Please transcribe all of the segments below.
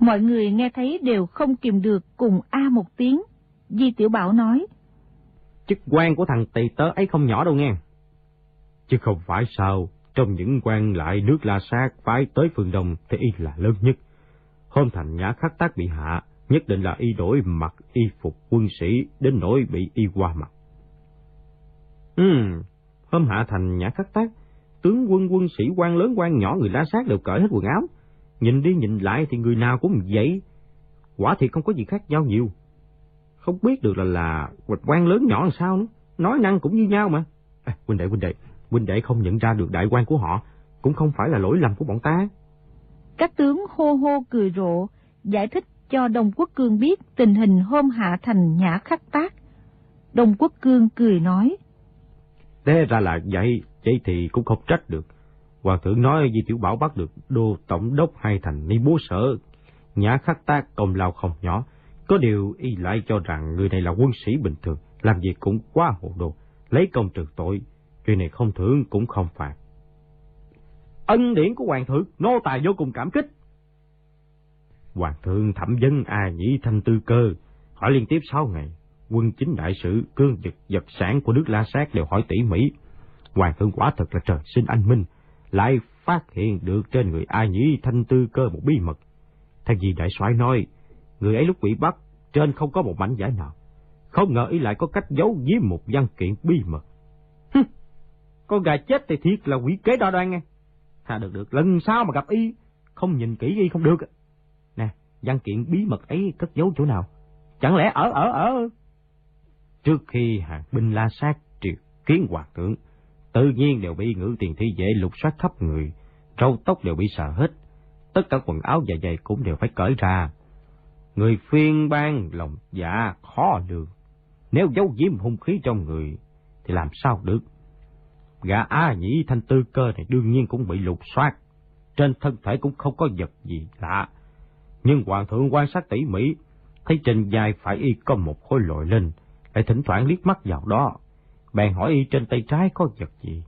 Mọi người nghe thấy đều không kìm được cùng A một tiếng. Di Tiểu Bảo nói. Chức quan của thằng tỳ tớ ấy không nhỏ đâu nghe. Chứ không phải sao, trong những quan lại nước La Sát phái tới phương Đông thì y là lớn nhất. Hôm thành nhã khắc tác bị hạ, nhất định là y đổi mặc y phục quân sĩ đến nỗi bị y qua mặt. Ừ, hôm hạ thành nhã khắc tác, tướng quân quân sĩ quan lớn quan nhỏ người La Sát đều cởi hết quần áo Nhìn đi nhìn lại thì người nào cũng vậy. Quả thì không có gì khác nhau nhiều. Không biết được là là quan lớn nhỏ làm sao nữa. Nói năng cũng như nhau mà. À, huynh đệ, huynh đệ, huynh đệ không nhận ra được đại quan của họ, cũng không phải là lỗi lầm của bọn ta. Các tướng hô hô cười rộ, giải thích cho Đông Quốc Cương biết tình hình hôm hạ thành nhã khắc tác. Đông Quốc Cương cười nói. Thế ra là vậy, vậy thì cũng không trách được. Hoàng thượng nói Di Tiểu Bảo bắt được đô tổng đốc hai thành ni bố sở, nhã khắc tác công lao không nhỏ. Có điều y lại cho rằng người này là quân sĩ bình thường, làm việc cũng quá hồ đồ, lấy công trừ tội, chuyện này không thưởng cũng không phạt. Ân điển của hoàng thượng, nô tài vô cùng cảm kích. Hoàng thượng thẩm vấn A Nhĩ Thanh Tư Cơ, hỏi liên tiếp sáu ngày, quân chính đại sự, cương vật vật sản của nước La Sát đều hỏi tỉ mỉ. Hoàng thượng quả thật là trời sinh anh minh, lại phát hiện được trên người ai nhĩ thanh tư cơ một bí mật. Theo gì đại soái nói, người ấy lúc bị bắt, trên không có một mảnh giải nào. Không ngờ ý lại có cách giấu giếm một văn kiện bí mật. Hừ, con gà chết thì thiệt là quỷ kế đo đoan nghe. hà được được, lần sau mà gặp y, không nhìn kỹ y không được. Nè, văn kiện bí mật ấy cất giấu chỗ nào? Chẳng lẽ ở ở ở... Trước khi hàng binh la sát triều kiến hoàng thượng, tự nhiên đều bị ngữ tiền thi vệ lục soát khắp người, râu tóc đều bị sợ hết, tất cả quần áo và giày cũng đều phải cởi ra. Người phiên ban lòng dạ khó lường, nếu giấu giếm hung khí trong người thì làm sao được. Gã A Nhĩ Thanh Tư Cơ này đương nhiên cũng bị lục soát, trên thân thể cũng không có vật gì lạ. Nhưng Hoàng thượng quan sát tỉ mỉ, thấy trên dài phải y có một khối lội lên, lại thỉnh thoảng liếc mắt vào đó, bèn hỏi y trên tay trái có vật gì.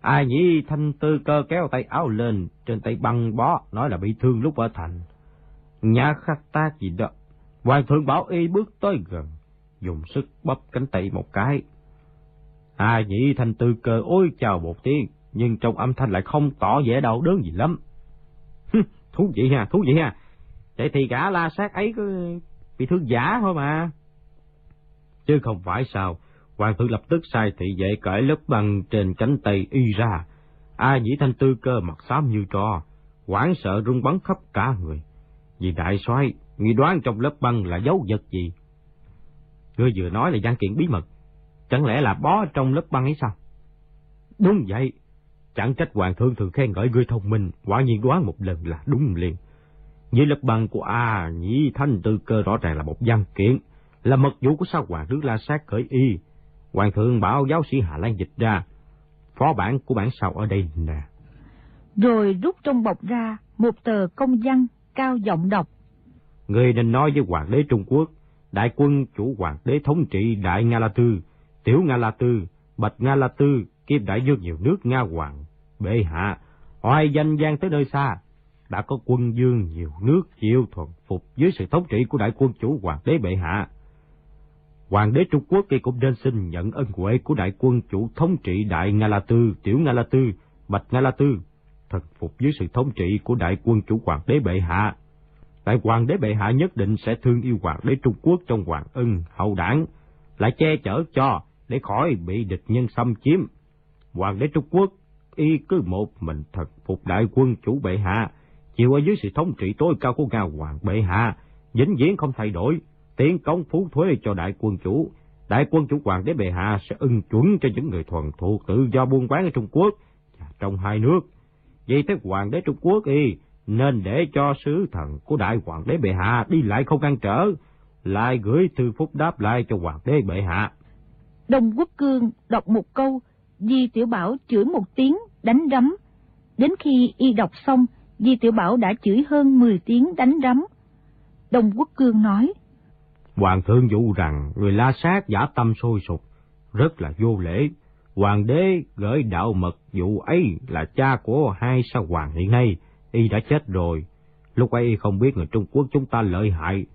Ai nhỉ thanh tư cơ kéo tay áo lên, trên tay băng bó, nói là bị thương lúc ở thành. nhà khắc ta gì đó. Hoàng thượng bảo y bước tới gần, dùng sức bóp cánh tay một cái. Ai nhỉ thanh tư cơ ôi chào một tiếng, nhưng trong âm thanh lại không tỏ vẻ đau đớn gì lắm. thú vị ha, thú vị ha. Vậy thì cả la sát ấy cứ bị thương giả thôi mà. Chứ không phải sao, Hoàng thượng lập tức sai thị vệ cởi lớp băng trên cánh tay y ra. A Nhĩ Thanh Tư cơ mặt xám như tro, hoảng sợ rung bắn khắp cả người. Vì đại soái, nghi đoán trong lớp băng là dấu vật gì? Ngươi vừa nói là văn kiện bí mật, chẳng lẽ là bó trong lớp băng ấy sao? Đúng vậy, chẳng trách hoàng thượng thường khen ngợi ngươi thông minh, quả nhiên đoán một lần là đúng liền. Dưới lớp băng của A Nhĩ Thanh Tư cơ rõ ràng là một văn kiện, là mật vụ của sao hoàng nước La Sát khởi y, Hoàng thượng bảo giáo sĩ Hà Lan dịch ra. Phó bản của bản sao ở đây nè. Rồi rút trong bọc ra một tờ công văn cao giọng đọc. Người nên nói với Hoàng đế Trung Quốc, đại quân chủ Hoàng đế thống trị Đại Nga La Tư, Tiểu Nga La Tư, Bạch Nga La Tư, kiếp đại dương nhiều nước Nga Hoàng, bệ hạ, hoài danh gian tới nơi xa, đã có quân dương nhiều nước chịu thuận phục dưới sự thống trị của đại quân chủ Hoàng đế bệ hạ. Hoàng đế Trung Quốc kia cũng nên xin nhận ân huệ của đại quân chủ thống trị Đại Nga La Tư, Tiểu Nga La Tư, Bạch Nga La Tư, thần phục dưới sự thống trị của đại quân chủ Hoàng đế Bệ Hạ. Đại Hoàng đế Bệ Hạ nhất định sẽ thương yêu Hoàng đế Trung Quốc trong Hoàng ân, hậu đảng, lại che chở cho để khỏi bị địch nhân xâm chiếm. Hoàng đế Trung Quốc y cứ một mình thần phục đại quân chủ Bệ Hạ, chịu ở dưới sự thống trị tối cao của Nga Hoàng Bệ Hạ, vĩnh viễn không thay đổi tiến công phú thuế cho đại quân chủ. Đại quân chủ hoàng đế bệ hạ sẽ ưng chuẩn cho những người thuần thuộc tự do buôn bán ở Trung Quốc và trong hai nước. Vì thế hoàng đế Trung Quốc y nên để cho sứ thần của đại hoàng đế bệ hạ đi lại không ngăn trở, lại gửi thư phúc đáp lại cho hoàng đế bệ hạ. đồng Quốc Cương đọc một câu, Di Tiểu Bảo chửi một tiếng, đánh đấm. Đến khi y đọc xong, Di Tiểu Bảo đã chửi hơn 10 tiếng đánh đấm. đồng Quốc Cương nói, Hoàng thượng dụ rằng người la sát giả tâm sôi sục, rất là vô lễ. Hoàng đế gửi đạo mật dụ ấy là cha của hai sao hoàng hiện nay, y đã chết rồi. Lúc ấy y không biết người Trung Quốc chúng ta lợi hại.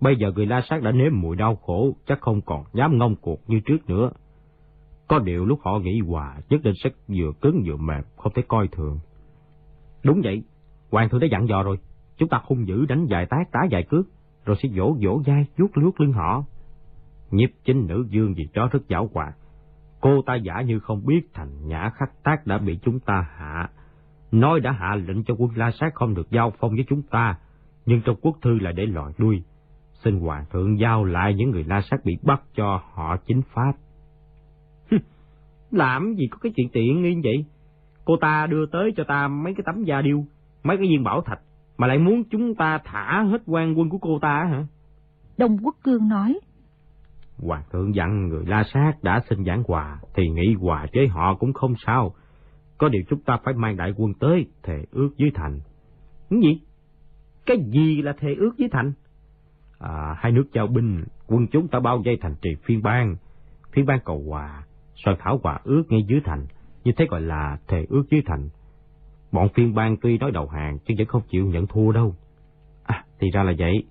Bây giờ người la sát đã nếm mùi đau khổ, chắc không còn dám ngông cuộc như trước nữa. Có điều lúc họ nghĩ hòa, nhất định sẽ vừa cứng vừa mềm, không thể coi thường. Đúng vậy, Hoàng thượng đã dặn dò rồi, chúng ta hung dữ đánh vài tác tá vài cước, rồi sẽ vỗ vỗ vai, vuốt lướt lưng họ. Nhiếp chính nữ dương vì đó rất giảo hoạt. Cô ta giả như không biết thành nhã khách tác đã bị chúng ta hạ. Nói đã hạ lệnh cho quân La Sát không được giao phong với chúng ta, nhưng trong quốc thư lại để lòi đuôi. Xin Hoàng thượng giao lại những người La Sát bị bắt cho họ chính pháp. Làm gì có cái chuyện tiện như vậy? Cô ta đưa tới cho ta mấy cái tấm da điêu, mấy cái viên bảo thạch, mà lại muốn chúng ta thả hết quan quân của cô ta hả? Đông Quốc Cương nói. Hoàng thượng dặn người La Sát đã xin giảng hòa, thì nghĩ hòa với họ cũng không sao. Có điều chúng ta phải mang đại quân tới, thề ước dưới thành. Cái gì? Cái gì là thề ước dưới thành? À, hai nước giao binh, quân chúng ta bao vây thành trì phiên bang. Phiên bang cầu hòa, soạn thảo hòa ước ngay dưới thành, như thế gọi là thề ước dưới thành. Bọn phiên bang tuy nói đầu hàng, chứ vẫn không chịu nhận thua đâu. À, thì ra là vậy.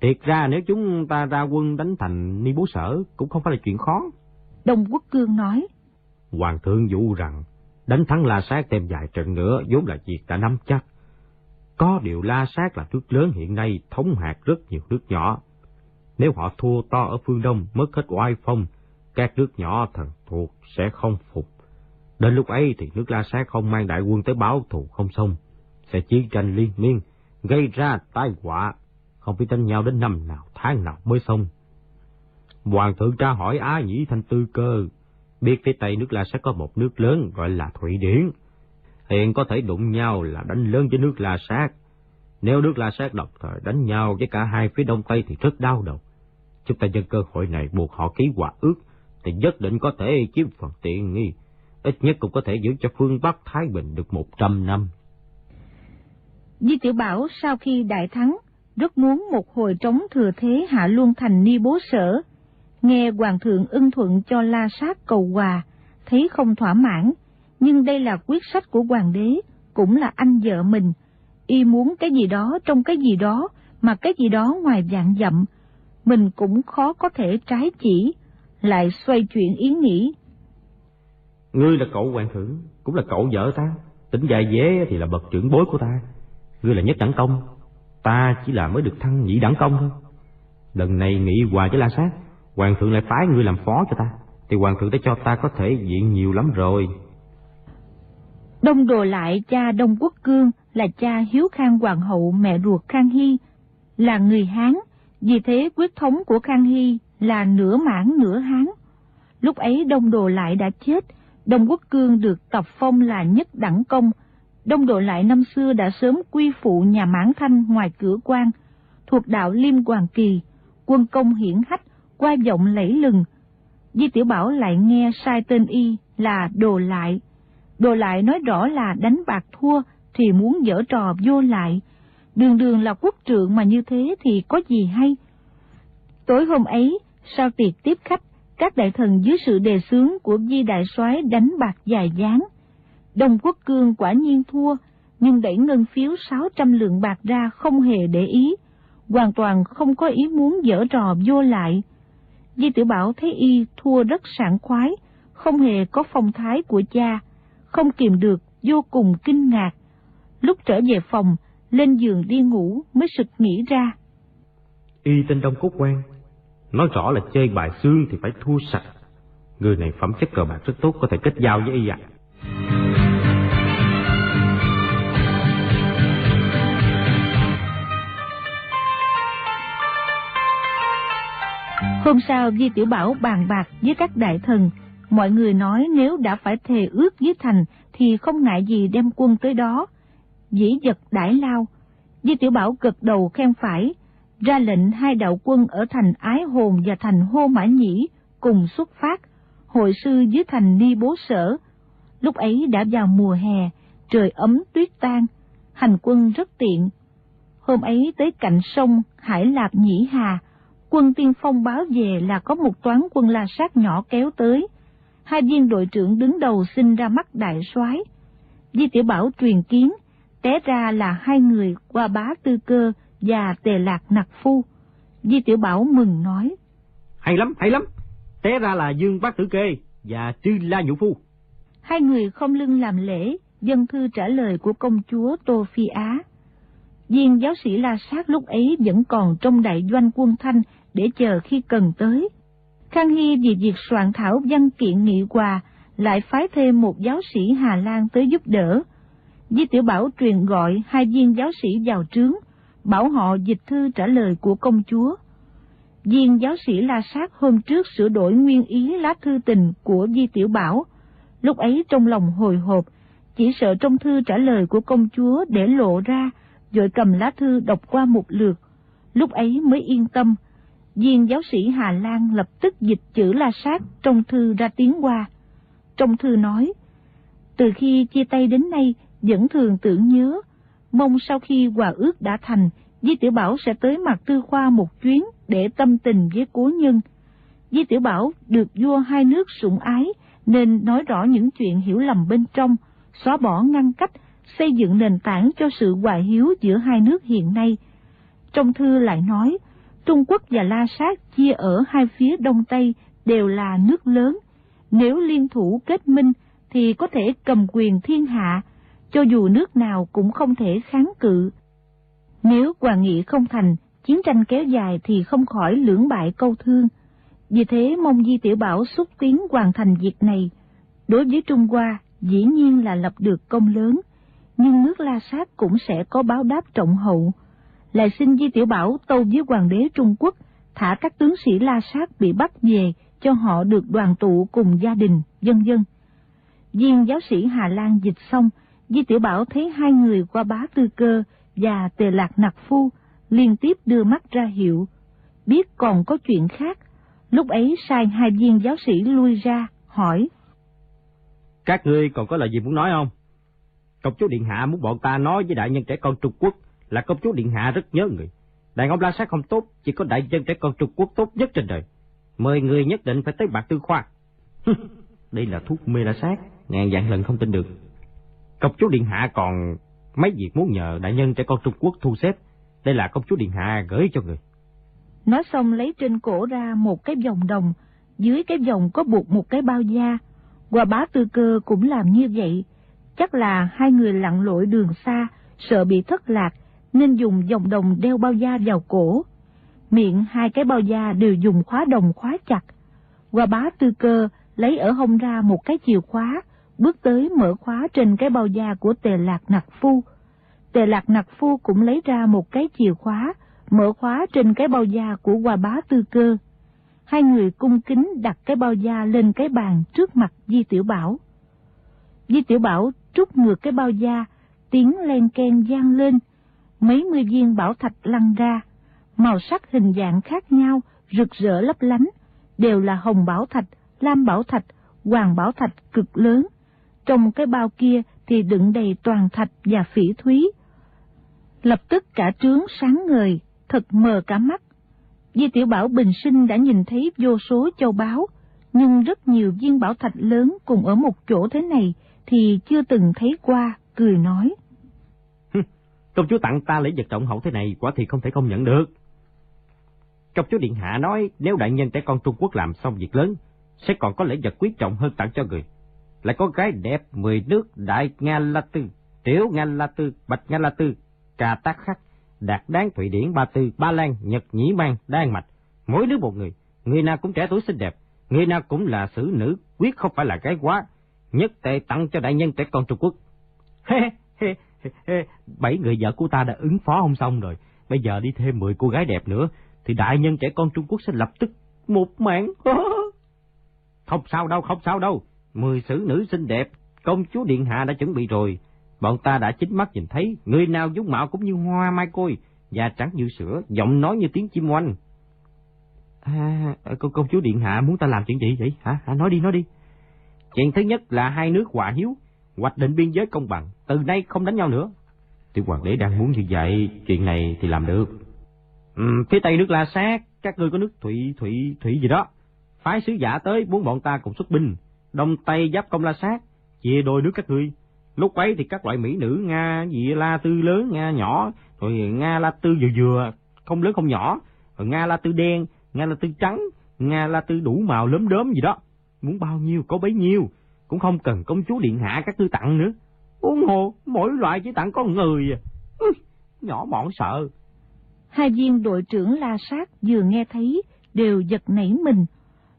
Thiệt ra nếu chúng ta ra quân đánh thành ni bố sở cũng không phải là chuyện khó. Đông Quốc Cương nói. Hoàng thượng dụ rằng đánh thắng La Sát thêm vài trận nữa vốn là việc đã nắm chắc. Có điều La Sát là nước lớn hiện nay thống hạt rất nhiều nước nhỏ. Nếu họ thua to ở phương Đông mất hết oai phong, các nước nhỏ thần thuộc sẽ không phục. Đến lúc ấy thì nước La Sát không mang đại quân tới báo thù không xong, sẽ chiến tranh liên miên, gây ra tai họa, không biết đánh nhau đến năm nào, tháng nào mới xong. Hoàng thượng tra hỏi Á Nhĩ Thanh Tư Cơ, biết phía Tây nước La Sát có một nước lớn gọi là Thụy Điển. Hiện có thể đụng nhau là đánh lớn với nước La Sát. Nếu nước La Sát độc thời đánh nhau với cả hai phía Đông Tây thì rất đau đầu. Chúng ta nhân cơ hội này buộc họ ký hòa ước, thì nhất định có thể chiếm phần tiện nghi ít nhất cũng có thể giữ cho phương Bắc Thái Bình được một trăm năm. Di Tiểu Bảo sau khi đại thắng, rất muốn một hồi trống thừa thế hạ luôn thành ni bố sở. Nghe Hoàng thượng ưng thuận cho la sát cầu hòa, thấy không thỏa mãn, nhưng đây là quyết sách của Hoàng đế, cũng là anh vợ mình. Y muốn cái gì đó trong cái gì đó, mà cái gì đó ngoài dạng dặm, mình cũng khó có thể trái chỉ, lại xoay chuyển ý nghĩ, Ngươi là cậu hoàng thượng, cũng là cậu vợ ta. Tỉnh dài dế thì là bậc trưởng bối của ta. Ngươi là nhất đẳng công, ta chỉ là mới được thăng nhị đẳng công thôi. Lần này nghị hòa với La Sát, hoàng thượng lại phái ngươi làm phó cho ta, thì hoàng thượng đã cho ta có thể diện nhiều lắm rồi. Đông đồ lại cha Đông Quốc Cương là cha Hiếu Khang Hoàng hậu mẹ ruột Khang Hy, là người Hán, vì thế quyết thống của Khang Hy là nửa mãn nửa Hán. Lúc ấy Đông đồ lại đã chết, Đông Quốc Cương được tập phong là nhất đẳng công. Đông Độ Lại năm xưa đã sớm quy phụ nhà Mãn Thanh ngoài cửa quan, thuộc đạo Liêm Hoàng Kỳ, quân công hiển hách, qua giọng lẫy lừng. Di Tiểu Bảo lại nghe sai tên y là Đồ Lại. Đồ Lại nói rõ là đánh bạc thua thì muốn dở trò vô lại. Đường đường là quốc trượng mà như thế thì có gì hay? Tối hôm ấy, sau tiệc tiếp khách, các đại thần dưới sự đề xướng của Di Đại soái đánh bạc dài dáng. Đông Quốc Cương quả nhiên thua, nhưng đẩy ngân phiếu 600 lượng bạc ra không hề để ý, hoàn toàn không có ý muốn dở trò vô lại. Di Tử Bảo thấy y thua rất sảng khoái, không hề có phong thái của cha, không kìm được, vô cùng kinh ngạc. Lúc trở về phòng, lên giường đi ngủ mới sực nghĩ ra. Y tên Đông quốc Quan, Nói rõ là chơi bài xương thì phải thua sạch. Người này phẩm chất cờ bạc rất tốt có thể kết giao với y ạ. Hôm sau Di Tiểu Bảo bàn bạc với các đại thần, Mọi người nói nếu đã phải thề ước với thành thì không ngại gì đem quân tới đó. Dĩ giật đãi lao. Di Tiểu Bảo gật đầu khen phải, ra lệnh hai đạo quân ở thành Ái Hồn và thành Hô Mã Nhĩ cùng xuất phát, hội sư dưới thành Ni Bố Sở. Lúc ấy đã vào mùa hè, trời ấm tuyết tan, hành quân rất tiện. Hôm ấy tới cạnh sông Hải Lạp Nhĩ Hà, quân tiên phong báo về là có một toán quân La Sát nhỏ kéo tới. Hai viên đội trưởng đứng đầu xin ra mắt đại soái. Di Tiểu Bảo truyền kiến, té ra là hai người qua bá tư cơ và tề lạc nặc phu. Di Tiểu Bảo mừng nói. Hay lắm, hay lắm. Té ra là Dương Bác Tử Kê và Trư La Nhũ Phu. Hai người không lưng làm lễ, dân thư trả lời của công chúa Tô Phi Á. Viên giáo sĩ La Sát lúc ấy vẫn còn trong đại doanh quân Thanh để chờ khi cần tới. Khang Hy vì việc soạn thảo văn kiện nghị quà lại phái thêm một giáo sĩ Hà Lan tới giúp đỡ. Di Tiểu Bảo truyền gọi hai viên giáo sĩ vào trướng, bảo họ dịch thư trả lời của công chúa. Viên giáo sĩ La Sát hôm trước sửa đổi nguyên ý lá thư tình của Di Tiểu Bảo, lúc ấy trong lòng hồi hộp, chỉ sợ trong thư trả lời của công chúa để lộ ra, rồi cầm lá thư đọc qua một lượt, lúc ấy mới yên tâm. Viên giáo sĩ Hà Lan lập tức dịch chữ La Sát trong thư ra tiếng qua. Trong thư nói, từ khi chia tay đến nay vẫn thường tưởng nhớ, mong sau khi hòa ước đã thành, Di Tiểu Bảo sẽ tới mặt tư khoa một chuyến để tâm tình với cố nhân. Di Tiểu Bảo được vua hai nước sủng ái, nên nói rõ những chuyện hiểu lầm bên trong, xóa bỏ ngăn cách, xây dựng nền tảng cho sự hòa hiếu giữa hai nước hiện nay. Trong thư lại nói, Trung Quốc và La Sát chia ở hai phía Đông Tây đều là nước lớn. Nếu liên thủ kết minh thì có thể cầm quyền thiên hạ, cho dù nước nào cũng không thể kháng cự. Nếu hòa nghị không thành, chiến tranh kéo dài thì không khỏi lưỡng bại câu thương. Vì thế mong Di Tiểu Bảo xúc tiến hoàn thành việc này. Đối với Trung Hoa, dĩ nhiên là lập được công lớn, nhưng nước La Sát cũng sẽ có báo đáp trọng hậu. Lại xin Di Tiểu Bảo tâu với hoàng đế Trung Quốc, thả các tướng sĩ La Sát bị bắt về cho họ được đoàn tụ cùng gia đình, dân dân. Viên giáo sĩ Hà Lan dịch xong, Di Tiểu Bảo thấy hai người qua bá tư cơ và tề lạc nặc phu liên tiếp đưa mắt ra hiệu, biết còn có chuyện khác. Lúc ấy sai hai viên giáo sĩ lui ra, hỏi. Các ngươi còn có lời gì muốn nói không? Công chúa Điện Hạ muốn bọn ta nói với đại nhân trẻ con Trung Quốc là công chúa Điện Hạ rất nhớ người. Đàn ông La Sát không tốt, chỉ có đại nhân trẻ con Trung Quốc tốt nhất trên đời. Mời người nhất định phải tới bạc tư khoa. Đây là thuốc mê La Sát, ngàn vạn lần không tin được. Công chúa Điện Hạ còn mấy việc muốn nhờ đại nhân trẻ con Trung Quốc thu xếp. Đây là công chúa Điện Hạ gửi cho người. Nói xong lấy trên cổ ra một cái vòng đồng, dưới cái vòng có buộc một cái bao da. Qua bá tư cơ cũng làm như vậy. Chắc là hai người lặn lội đường xa, sợ bị thất lạc, nên dùng vòng đồng đeo bao da vào cổ. Miệng hai cái bao da đều dùng khóa đồng khóa chặt. Qua bá tư cơ lấy ở hông ra một cái chìa khóa, bước tới mở khóa trên cái bao da của tề lạc nặc phu. Tề lạc nặc phu cũng lấy ra một cái chìa khóa, mở khóa trên cái bao da của hòa bá tư cơ. Hai người cung kính đặt cái bao da lên cái bàn trước mặt Di Tiểu Bảo. Di Tiểu Bảo trút ngược cái bao da, tiếng len ken gian lên, mấy mươi viên bảo thạch lăn ra, màu sắc hình dạng khác nhau, rực rỡ lấp lánh, đều là hồng bảo thạch, lam bảo thạch, hoàng bảo thạch cực lớn. Trong cái bao kia thì đựng đầy toàn thạch và phỉ thúy. Lập tức cả trướng sáng ngời, thật mờ cả mắt. Di Tiểu Bảo bình sinh đã nhìn thấy vô số châu báu, nhưng rất nhiều viên bảo thạch lớn cùng ở một chỗ thế này thì chưa từng thấy qua, cười nói. Công chúa tặng ta lễ vật trọng hậu thế này quả thì không thể công nhận được. Công chúa Điện Hạ nói nếu đại nhân trẻ con Trung Quốc làm xong việc lớn, sẽ còn có lễ vật quý trọng hơn tặng cho người. Lại có gái đẹp mười nước Đại Nga La Tư, Tiểu Nga La Tư, Bạch Nga La Tư, Cà Tác Khắc, Đạt Đáng Thụy Điển Ba Tư, Ba Lan, Nhật Nhĩ Mang, Đan Mạch, mỗi đứa một người, người nào cũng trẻ tuổi xinh đẹp, người nào cũng là xử nữ, quyết không phải là gái quá, nhất tệ tặng cho đại nhân trẻ con Trung Quốc. Bảy người vợ của ta đã ứng phó không xong rồi, bây giờ đi thêm mười cô gái đẹp nữa, thì đại nhân trẻ con Trung Quốc sẽ lập tức một mạng. Không sao đâu, không sao đâu. Mười xử nữ xinh đẹp, công chúa Điện Hạ đã chuẩn bị rồi. Bọn ta đã chính mắt nhìn thấy, người nào dung mạo cũng như hoa mai côi, da trắng như sữa, giọng nói như tiếng chim oanh. À, công, công chúa Điện Hạ muốn ta làm chuyện gì vậy? Hả? Hả? Nói đi, nói đi. Chuyện thứ nhất là hai nước hòa hiếu, hoạch định biên giới công bằng, từ nay không đánh nhau nữa. Tiểu hoàng đế đang muốn như vậy, chuyện này thì làm được. Ừ, phía tây nước La Sát, các ngươi có nước Thụy, Thụy, Thụy gì đó. Phái sứ giả tới muốn bọn ta cùng xuất binh, đông tây giáp công La Sát, chia đôi nước các ngươi. Lúc ấy thì các loại mỹ nữ Nga, gì La Tư lớn, Nga nhỏ, rồi Nga La Tư vừa vừa, không lớn không nhỏ, rồi Nga La Tư đen, Nga La Tư trắng, Nga La Tư đủ màu lớn đốm gì đó. Muốn bao nhiêu có bấy nhiêu, cũng không cần công chúa điện hạ các tư tặng nữa. Uống hồ, mỗi loại chỉ tặng có người à. nhỏ mọn sợ. Hai viên đội trưởng La Sát vừa nghe thấy đều giật nảy mình.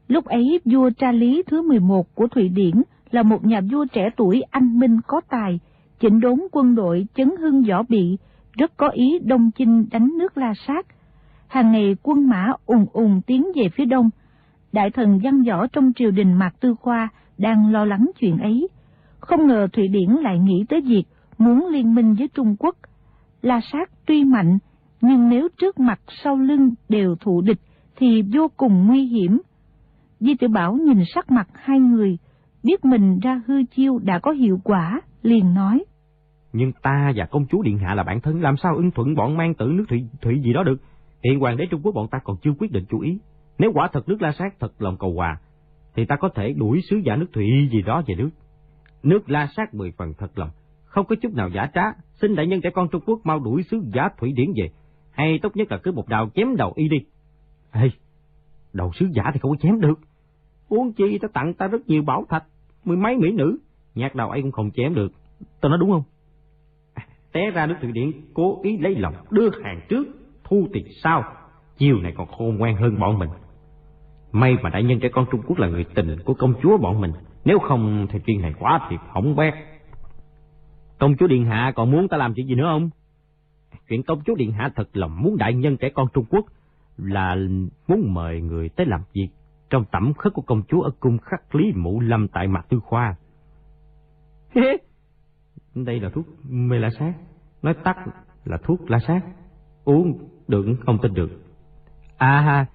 Lúc ấy vua Tra Lý thứ 11 của Thụy Điển là một nhà vua trẻ tuổi anh minh có tài, chỉnh đốn quân đội chấn hưng võ bị, rất có ý đông chinh đánh nước La Sát. Hàng ngày quân mã ùng ùng tiến về phía đông. Đại thần văn võ trong triều đình Mạc Tư Khoa đang lo lắng chuyện ấy. Không ngờ Thụy Điển lại nghĩ tới việc muốn liên minh với Trung Quốc. La Sát tuy mạnh, nhưng nếu trước mặt sau lưng đều thụ địch thì vô cùng nguy hiểm. Di Tiểu Bảo nhìn sắc mặt hai người, biết mình ra hư chiêu đã có hiệu quả, liền nói. Nhưng ta và công chúa Điện Hạ là bạn thân, làm sao ưng thuận bọn mang tử nước Thụy, Thụy gì đó được. Hiện hoàng đế Trung Quốc bọn ta còn chưa quyết định chú ý. Nếu quả thật nước La Sát thật lòng cầu hòa, thì ta có thể đuổi sứ giả nước Thụy gì đó về nước. Nước La Sát mười phần thật lòng, không có chút nào giả trá, xin đại nhân trẻ con Trung Quốc mau đuổi sứ giả thủy Điển về, hay tốt nhất là cứ một đào chém đầu y đi. Ê, đầu sứ giả thì không có chém được. Uống chi ta tặng ta rất nhiều bảo thạch, mười mấy mỹ nữ, nhạc đầu ấy cũng không chém được. Tao nói đúng không? té ra nước Thụy Điển cố ý lấy lòng, đưa hàng trước, thu tiền sau. Chiều này còn khôn ngoan hơn bọn mình. May mà đại nhân trẻ con Trung Quốc là người tình của công chúa bọn mình. Nếu không thì chuyện này quá thiệt hỏng bét. Công chúa Điện Hạ còn muốn ta làm chuyện gì nữa không? Chuyện công chúa Điện Hạ thật lòng muốn đại nhân trẻ con Trung Quốc là muốn mời người tới làm việc trong tẩm khất của công chúa ở cung khắc lý mụ lâm tại mặt tư khoa. Đây là thuốc mê la sát, nói tắt là thuốc la sát. Uống được không tin được. À ha,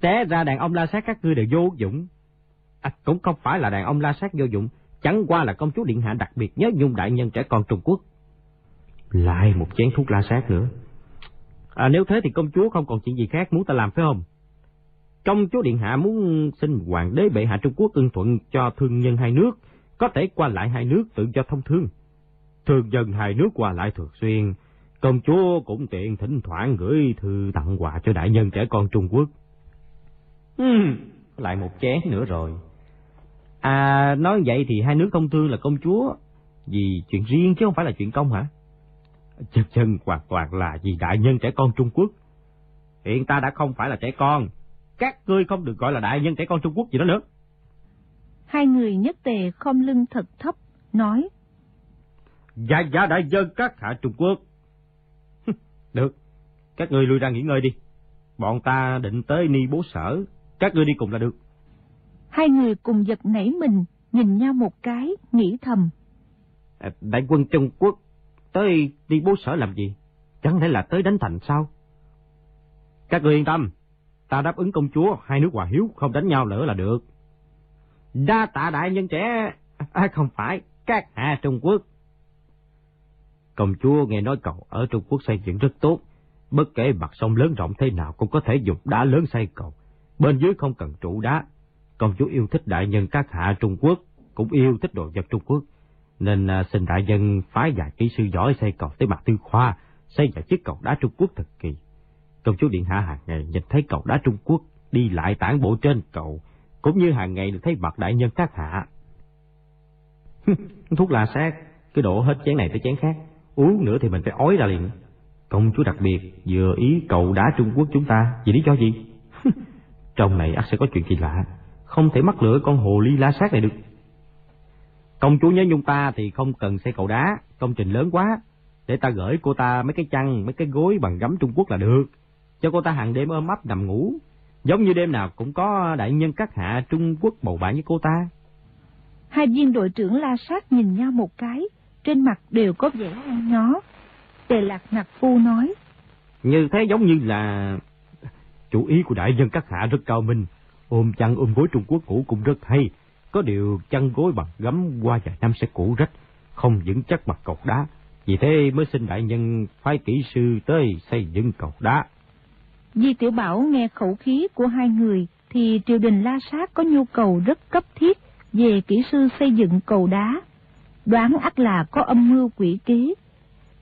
té ra đàn ông la sát các ngươi đều vô dụng. À, cũng không phải là đàn ông la sát vô dụng, chẳng qua là công chúa Điện Hạ đặc biệt nhớ nhung đại nhân trẻ con Trung Quốc. Lại một chén thuốc la sát nữa. À, nếu thế thì công chúa không còn chuyện gì khác muốn ta làm phải không? Công chúa Điện Hạ muốn xin hoàng đế bệ hạ Trung Quốc ưng thuận cho thương nhân hai nước, có thể qua lại hai nước tự do thông thương. Thương dân hai nước qua lại thường xuyên, công chúa cũng tiện thỉnh thoảng gửi thư tặng quà cho đại nhân trẻ con Trung Quốc. Lại một chén nữa rồi. À, nói vậy thì hai nước thông thương là công chúa, vì chuyện riêng chứ không phải là chuyện công hả? Chân chân hoàn toàn là vì đại nhân trẻ con Trung Quốc. Hiện ta đã không phải là trẻ con, các ngươi không được gọi là đại nhân trẻ con Trung Quốc gì đó nữa. Hai người nhất tề không lưng thật thấp, nói. Dạ dạ đại dân các hạ Trung Quốc. được, các ngươi lui ra nghỉ ngơi đi. Bọn ta định tới ni bố sở, các ngươi đi cùng là được. Hai người cùng giật nảy mình, nhìn nhau một cái, nghĩ thầm. À, đại quân Trung Quốc tới đi bố sở làm gì? Chẳng lẽ là tới đánh thành sao? Các ngươi yên tâm, ta đáp ứng công chúa, hai nước hòa hiếu, không đánh nhau nữa là được. Đa tạ đại nhân trẻ, à, không phải, các hạ Trung Quốc. Công chúa nghe nói cầu ở Trung Quốc xây dựng rất tốt, bất kể mặt sông lớn rộng thế nào cũng có thể dùng đá lớn xây cầu, bên dưới không cần trụ đá. Công chúa yêu thích đại nhân các hạ Trung Quốc, cũng yêu thích đồ vật Trung Quốc, nên à, xin đại nhân phái vài kỹ sư giỏi xây cầu tới mặt tư khoa, xây vài chiếc cầu đá Trung Quốc thật kỳ. Công chúa Điện Hạ hàng ngày nhìn thấy cầu đá Trung Quốc đi lại tản bộ trên cầu, cũng như hàng ngày được thấy mặt đại nhân các hạ. Thuốc lá sát, cứ đổ hết chén này tới chén khác, uống nữa thì mình phải ói ra liền. Công chúa đặc biệt vừa ý cầu đá Trung Quốc chúng ta, vì lý do gì? Trong này ắt sẽ có chuyện kỳ lạ, không thể mắc lửa con hồ ly la sát này được. Công chúa nhớ nhung ta thì không cần xây cầu đá, công trình lớn quá, để ta gửi cô ta mấy cái chăn, mấy cái gối bằng gấm Trung Quốc là được cho cô ta hàng đêm ôm ấp nằm ngủ. Giống như đêm nào cũng có đại nhân các hạ Trung Quốc bầu bạn với cô ta. Hai viên đội trưởng la sát nhìn nhau một cái, trên mặt đều có vẻ nhăn nhó. Tề lạc nặc phu nói. Như thế giống như là... Chủ ý của đại dân các hạ rất cao minh, ôm chăn ôm gối Trung Quốc ngủ cũng rất hay. Có điều chăn gối bằng gấm qua vài năm sẽ cũ rách, không vững chắc mặt cọc đá. Vì thế mới xin đại nhân phái kỹ sư tới xây dựng cọc đá. Di Tiểu Bảo nghe khẩu khí của hai người thì triều đình La Sát có nhu cầu rất cấp thiết về kỹ sư xây dựng cầu đá. Đoán ắt là có âm mưu quỷ kế.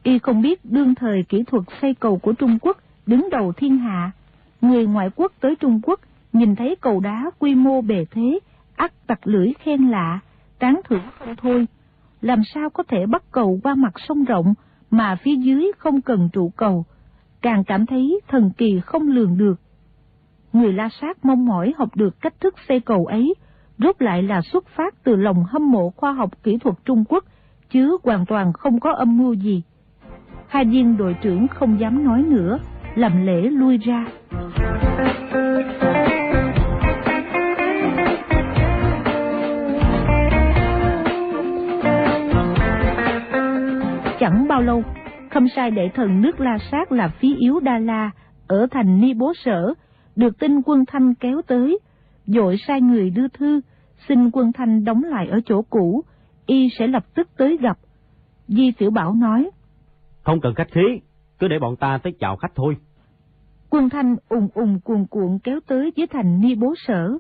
Y không biết đương thời kỹ thuật xây cầu của Trung Quốc đứng đầu thiên hạ. Người ngoại quốc tới Trung Quốc nhìn thấy cầu đá quy mô bề thế, ắt tặc lưỡi khen lạ, tán thưởng không thôi. Làm sao có thể bắt cầu qua mặt sông rộng mà phía dưới không cần trụ cầu, càng cảm thấy thần kỳ không lường được. Người La Sát mong mỏi học được cách thức xây cầu ấy, rốt lại là xuất phát từ lòng hâm mộ khoa học kỹ thuật Trung Quốc, chứ hoàn toàn không có âm mưu gì. Hai viên đội trưởng không dám nói nữa, làm lễ lui ra. Chẳng bao lâu, khâm sai đệ thần nước La Sát là phí yếu Đa La, ở thành Ni Bố Sở, được tin quân Thanh kéo tới, dội sai người đưa thư, xin quân Thanh đóng lại ở chỗ cũ, y sẽ lập tức tới gặp. Di Tiểu Bảo nói, Không cần khách khí, cứ để bọn ta tới chào khách thôi. Quân Thanh ùng ùng cuồn cuộn kéo tới dưới thành Ni Bố Sở.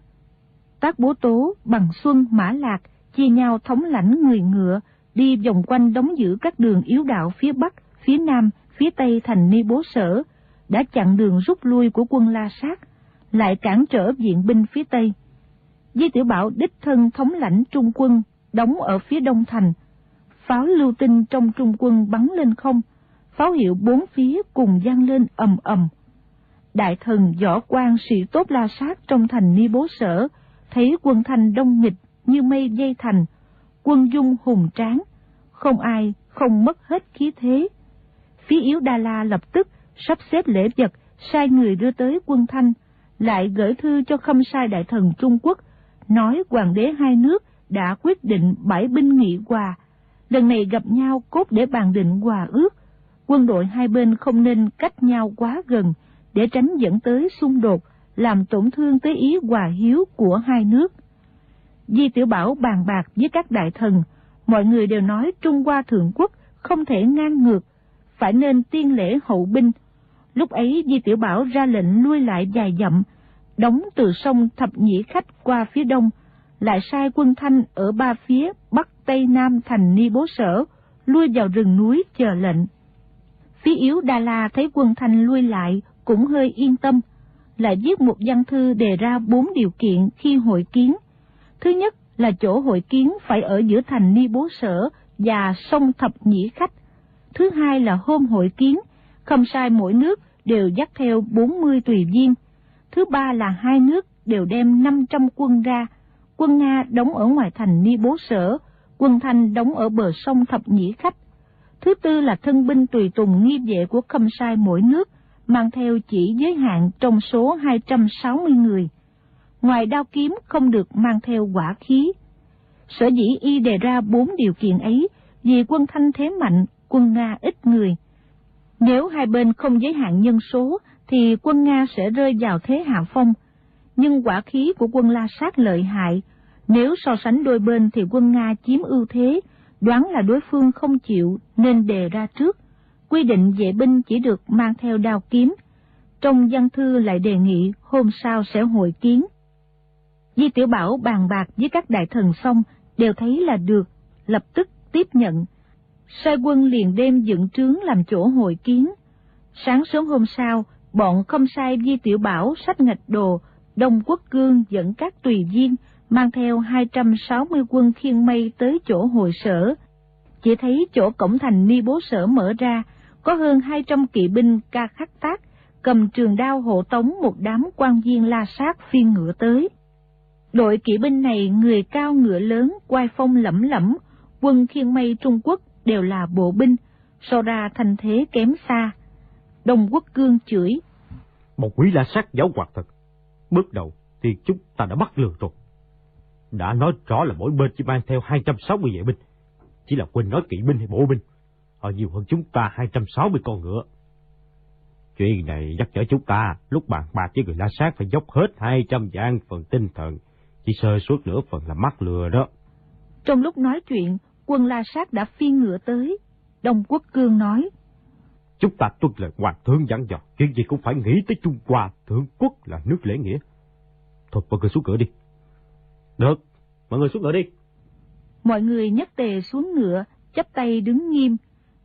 Tác Bố Tố, Bằng Xuân, Mã Lạc chia nhau thống lãnh người ngựa, đi vòng quanh đóng giữ các đường yếu đạo phía Bắc, phía Nam, phía Tây thành Ni Bố Sở, đã chặn đường rút lui của quân La Sát, lại cản trở viện binh phía Tây. Di Tiểu Bảo đích thân thống lãnh trung quân, đóng ở phía đông thành. Pháo lưu tinh trong trung quân bắn lên không, pháo hiệu bốn phía cùng gian lên ầm ầm. Đại thần võ quan sĩ tốt la sát trong thành ni bố sở, thấy quân thanh đông nghịch như mây dây thành, quân dung hùng tráng, không ai không mất hết khí thế. Phía yếu Đa La lập tức sắp xếp lễ vật, sai người đưa tới quân thanh, lại gửi thư cho khâm sai đại thần Trung Quốc, nói hoàng đế hai nước đã quyết định bãi binh nghị hòa, lần này gặp nhau cốt để bàn định hòa ước, quân đội hai bên không nên cách nhau quá gần để tránh dẫn tới xung đột, làm tổn thương tới ý hòa hiếu của hai nước. Di Tiểu Bảo bàn bạc với các đại thần, mọi người đều nói Trung Hoa Thượng Quốc không thể ngang ngược, phải nên tiên lễ hậu binh. Lúc ấy Di Tiểu Bảo ra lệnh lui lại dài dặm, đóng từ sông Thập Nhĩ Khách qua phía đông, lại sai quân thanh ở ba phía Bắc Tây Nam thành Ni Bố Sở, lui vào rừng núi chờ lệnh. Phía yếu Đà La thấy quân thanh lui lại cũng hơi yên tâm, lại viết một văn thư đề ra bốn điều kiện khi hội kiến. Thứ nhất là chỗ hội kiến phải ở giữa thành Ni Bố Sở và sông Thập Nhĩ Khách. Thứ hai là hôm hội kiến, không sai mỗi nước đều dắt theo 40 tùy viên. Thứ ba là hai nước đều đem 500 quân ra, quân Nga đóng ở ngoài thành Ni Bố Sở, quân Thanh đóng ở bờ sông Thập Nhĩ Khách. Thứ tư là thân binh tùy tùng nghi vệ của khâm sai mỗi nước, mang theo chỉ giới hạn trong số 260 người. Ngoài đao kiếm không được mang theo quả khí. Sở dĩ y đề ra bốn điều kiện ấy vì quân Thanh thế mạnh, quân Nga ít người. Nếu hai bên không giới hạn nhân số thì quân Nga sẽ rơi vào thế hạ phong. Nhưng quả khí của quân La Sát lợi hại, nếu so sánh đôi bên thì quân Nga chiếm ưu thế, đoán là đối phương không chịu nên đề ra trước, quy định vệ binh chỉ được mang theo đao kiếm. Trong văn thư lại đề nghị hôm sau sẽ hội kiến. Di Tiểu Bảo bàn bạc với các đại thần xong đều thấy là được, lập tức tiếp nhận. Sai quân liền đêm dựng trướng làm chỗ hội kiến. Sáng sớm hôm sau, bọn không sai Di Tiểu Bảo sách ngạch đồ, Đông Quốc Cương dẫn các tùy viên mang theo 260 quân khiên mây tới chỗ hội sở. Chỉ thấy chỗ cổng thành ni bố sở mở ra, có hơn 200 kỵ binh ca khắc tác, cầm trường đao hộ tống một đám quan viên la sát phiên ngựa tới. Đội kỵ binh này người cao ngựa lớn, quai phong lẫm lẫm, quân khiên mây Trung Quốc đều là bộ binh, so ra thành thế kém xa. Đông Quốc Cương chửi. Một quý la sát giáo hoạt thật. Bước đầu thì chúng ta đã bắt lừa rồi. Đã nói rõ là mỗi bên chỉ mang theo 260 vệ binh. Chỉ là quên nói kỵ binh hay bộ binh. Họ nhiều hơn chúng ta 260 con ngựa. Chuyện này nhắc nhở chúng ta, lúc bàn bạc với người la sát phải dốc hết 200 vạn phần tinh thần. Chỉ sơ suốt nửa phần là mắc lừa đó. Trong lúc nói chuyện, quân la sát đã phi ngựa tới. Đông Quốc Cương nói. Chúng ta tuân lời hoàng thượng dặn dò, chuyện gì cũng phải nghĩ tới Trung Hoa, thượng quốc là nước lễ nghĩa. Thôi, mọi người xuống ngựa đi. Được, mọi người xuống ngựa đi. Mọi người nhất tề xuống ngựa, chắp tay đứng nghiêm.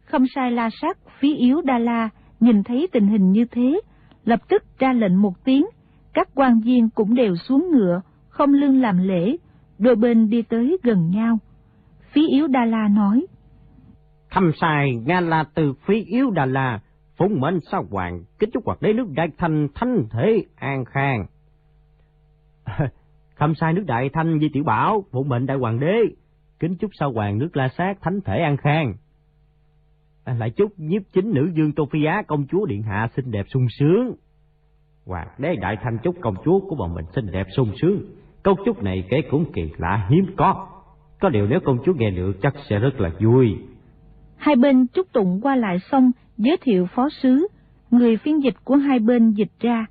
Không sai la sát, phí yếu Đa La, nhìn thấy tình hình như thế, lập tức ra lệnh một tiếng, các quan viên cũng đều xuống ngựa, không lưng làm lễ, đôi bên đi tới gần nhau. Phí yếu Đà La nói, Thăm sai Nga La từ phí yếu Đà La, phụng mệnh sao hoàng, kính chúc hoạt đế nước đại thanh thanh thế an khang. Thăm sai nước đại thanh di tiểu bảo, phụng mệnh đại hoàng đế, kính chúc sao hoàng nước la sát thánh thể an khang. À, lại chúc nhiếp chính nữ dương Tô Phi Á công chúa điện hạ xinh đẹp sung sướng. Hoàng đế đại thanh chúc công chúa của bọn mình xinh đẹp sung sướng. Câu chúc này kể cũng kỳ lạ hiếm có. Có điều nếu công chúa nghe được chắc sẽ rất là vui. Hai bên chúc tụng qua lại xong, giới thiệu phó sứ, người phiên dịch của hai bên dịch ra.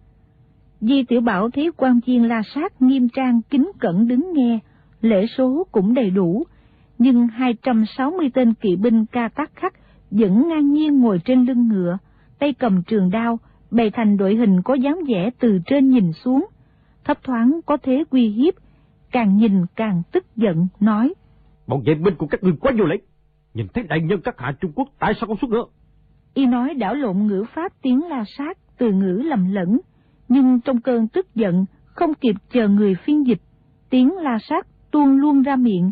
Di Tiểu Bảo thấy quan viên la sát nghiêm trang kính cẩn đứng nghe, lễ số cũng đầy đủ, nhưng 260 tên kỵ binh ca tác khắc vẫn ngang nhiên ngồi trên lưng ngựa, tay cầm trường đao, bày thành đội hình có dáng vẻ từ trên nhìn xuống, thấp thoáng có thế uy hiếp, càng nhìn càng tức giận, nói. Bọn vệ binh của các ngươi quá vô lý, nhìn thấy đại nhân các hạ Trung Quốc tại sao không xuất ngựa? Y nói đảo lộn ngữ pháp tiếng la sát, từ ngữ lầm lẫn, nhưng trong cơn tức giận, không kịp chờ người phiên dịch, tiếng la sát tuôn luôn ra miệng.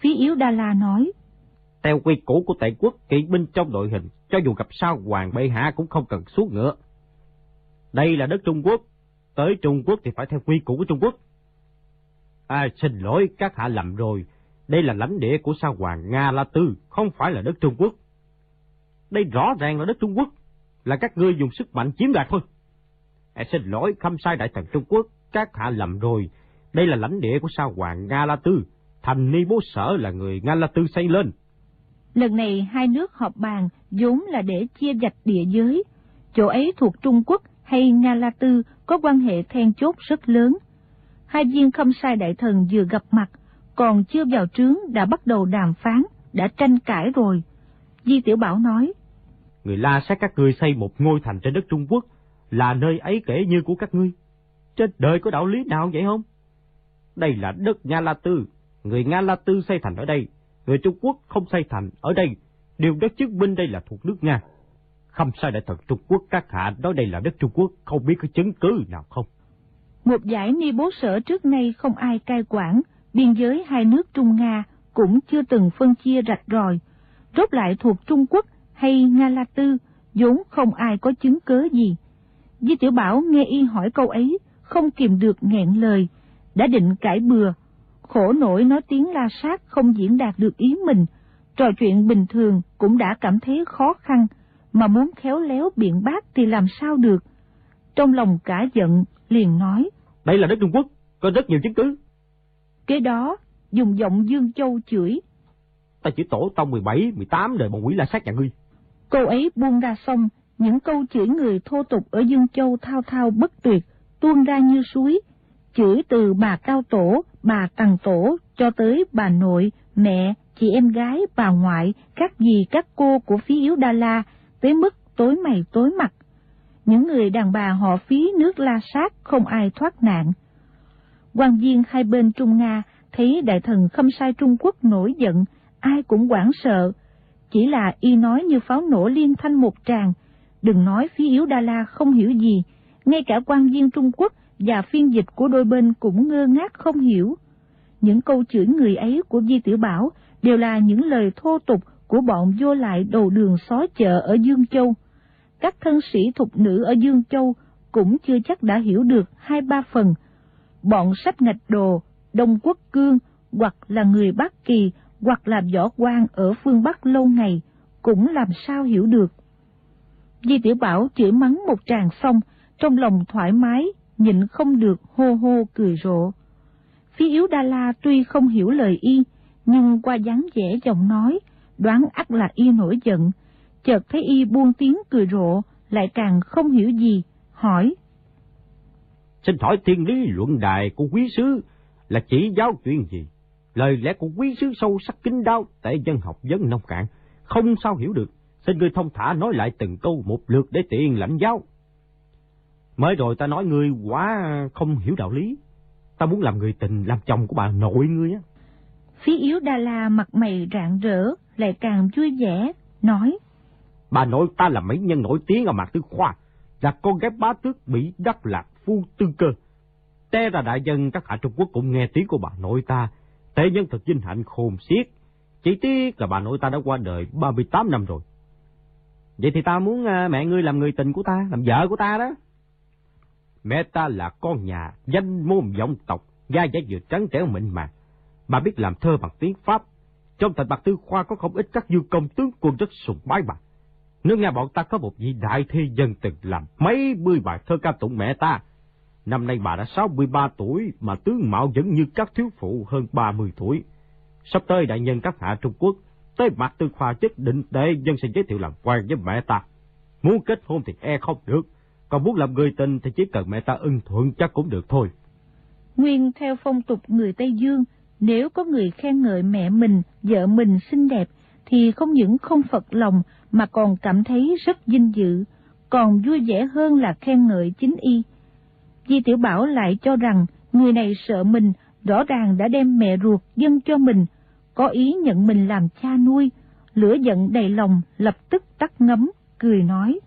Phí yếu Đa La nói, Theo quy củ của tệ quốc, kỵ binh trong đội hình, cho dù gặp sao hoàng bệ hạ cũng không cần xuống ngựa. Đây là đất Trung Quốc, tới Trung Quốc thì phải theo quy củ của Trung Quốc. À, xin lỗi, các hạ lầm rồi, đây là lãnh địa của sao hoàng Nga La Tư, không phải là đất Trung Quốc. Đây rõ ràng là đất Trung Quốc, là các ngươi dùng sức mạnh chiếm đoạt thôi. À, xin lỗi, khâm sai đại thần Trung Quốc, các hạ lầm rồi, đây là lãnh địa của sao hoàng Nga La Tư, thành ni bố sở là người Nga La Tư xây lên. Lần này hai nước họp bàn vốn là để chia dạch địa giới, chỗ ấy thuộc Trung Quốc hay Nga La Tư có quan hệ then chốt rất lớn. Hai viên khâm sai đại thần vừa gặp mặt, còn chưa vào trướng đã bắt đầu đàm phán, đã tranh cãi rồi. Di Tiểu Bảo nói, Người La sát các ngươi xây một ngôi thành trên đất Trung Quốc, là nơi ấy kể như của các ngươi. Trên đời có đạo lý nào vậy không? Đây là đất Nga La Tư, người Nga La Tư xây thành ở đây, người Trung Quốc không xây thành ở đây, điều đất chứng minh đây là thuộc nước Nga. Không sai đại thần Trung Quốc các hạ nói đây là đất Trung Quốc, không biết có chứng cứ nào không? một giải ni bố sở trước nay không ai cai quản, biên giới hai nước Trung Nga cũng chưa từng phân chia rạch ròi, rốt lại thuộc Trung Quốc hay Nga La Tư, vốn không ai có chứng cớ gì. Di Tiểu Bảo nghe y hỏi câu ấy, không kìm được nghẹn lời, đã định cãi bừa. Khổ nổi nói tiếng la sát không diễn đạt được ý mình, trò chuyện bình thường cũng đã cảm thấy khó khăn, mà muốn khéo léo biện bác thì làm sao được. Trong lòng cả giận, liền nói. Đây là đất Trung Quốc, có rất nhiều chứng cứ. Kế đó, dùng giọng Dương Châu chửi. Ta chỉ tổ tông 17, 18 đời bọn quỷ la sát nhà ngươi. Câu ấy buông ra xong, những câu chửi người thô tục ở Dương Châu thao thao bất tuyệt, tuôn ra như suối, chửi từ bà cao tổ, bà tằng tổ, cho tới bà nội, mẹ, chị em gái, bà ngoại, các dì các cô của phí yếu Đa La, tới mức tối mày tối mặt. Những người đàn bà họ phí nước la sát không ai thoát nạn quan viên hai bên Trung Nga thấy đại thần khâm sai Trung Quốc nổi giận, ai cũng hoảng sợ. Chỉ là y nói như pháo nổ liên thanh một tràng, đừng nói phía yếu Đa La không hiểu gì, ngay cả quan viên Trung Quốc và phiên dịch của đôi bên cũng ngơ ngác không hiểu. Những câu chửi người ấy của Di Tiểu Bảo đều là những lời thô tục của bọn vô lại đầu đường xó chợ ở Dương Châu. Các thân sĩ thục nữ ở Dương Châu cũng chưa chắc đã hiểu được hai ba phần. Bọn sách ngạch đồ, Đông Quốc Cương hoặc là người Bắc Kỳ hoặc là võ quan ở phương Bắc lâu ngày cũng làm sao hiểu được. Di Tiểu Bảo chửi mắng một tràng xong, trong lòng thoải mái, nhịn không được hô hô cười rộ. phi yếu Đa La tuy không hiểu lời y, nhưng qua dáng vẻ giọng nói, đoán ắt là y nổi giận. Chợt thấy y buông tiếng cười rộ, lại càng không hiểu gì, hỏi. Xin hỏi tiên lý luận đài của quý sứ là chỉ giáo chuyện gì? Lời lẽ của quý sứ sâu sắc kính đáo, tệ dân học vấn nông cạn, không sao hiểu được. Xin ngươi thông thả nói lại từng câu một lượt để tiện lãnh giáo. Mới rồi ta nói ngươi quá không hiểu đạo lý. Ta muốn làm người tình, làm chồng của bà nội ngươi á. Phí yếu Đà La mặt mày rạng rỡ, lại càng vui vẻ, nói. Bà nội ta là mỹ nhân nổi tiếng ở mặt tư khoa, là con gái bá tước bị đắc lạc phu tư cơ. Té ra đại dân các hạ Trung Quốc cũng nghe tiếng của bà nội ta, tệ nhân thật vinh hạnh khôn xiết. Chỉ tiếc là bà nội ta đã qua đời 38 năm rồi. Vậy thì ta muốn à, mẹ ngươi làm người tình của ta, làm vợ của ta đó. Mẹ ta là con nhà, danh môn vọng tộc, da dẻ vừa trắng trẻo mịn màng. Bà biết làm thơ bằng tiếng Pháp. Trong thành bạc tư khoa có không ít các dương công tướng quân rất sùng bái bà. Nếu nghe bọn ta có một vị đại thi dân từng làm mấy mươi bài thơ ca tụng mẹ ta. Năm nay bà đã 63 tuổi mà tướng mạo vẫn như các thiếu phụ hơn 30 tuổi. Sắp tới đại nhân các hạ Trung Quốc, tới mặt tư khoa chức định để dân sẽ giới thiệu làm quan với mẹ ta. Muốn kết hôn thì e không được, còn muốn làm người tình thì chỉ cần mẹ ta ưng thuận chắc cũng được thôi. Nguyên theo phong tục người Tây Dương, nếu có người khen ngợi mẹ mình, vợ mình xinh đẹp, thì không những không phật lòng mà còn cảm thấy rất vinh dự, còn vui vẻ hơn là khen ngợi chính y. Di Tiểu Bảo lại cho rằng người này sợ mình, rõ ràng đã đem mẹ ruột dâng cho mình, có ý nhận mình làm cha nuôi, lửa giận đầy lòng lập tức tắt ngấm, cười nói.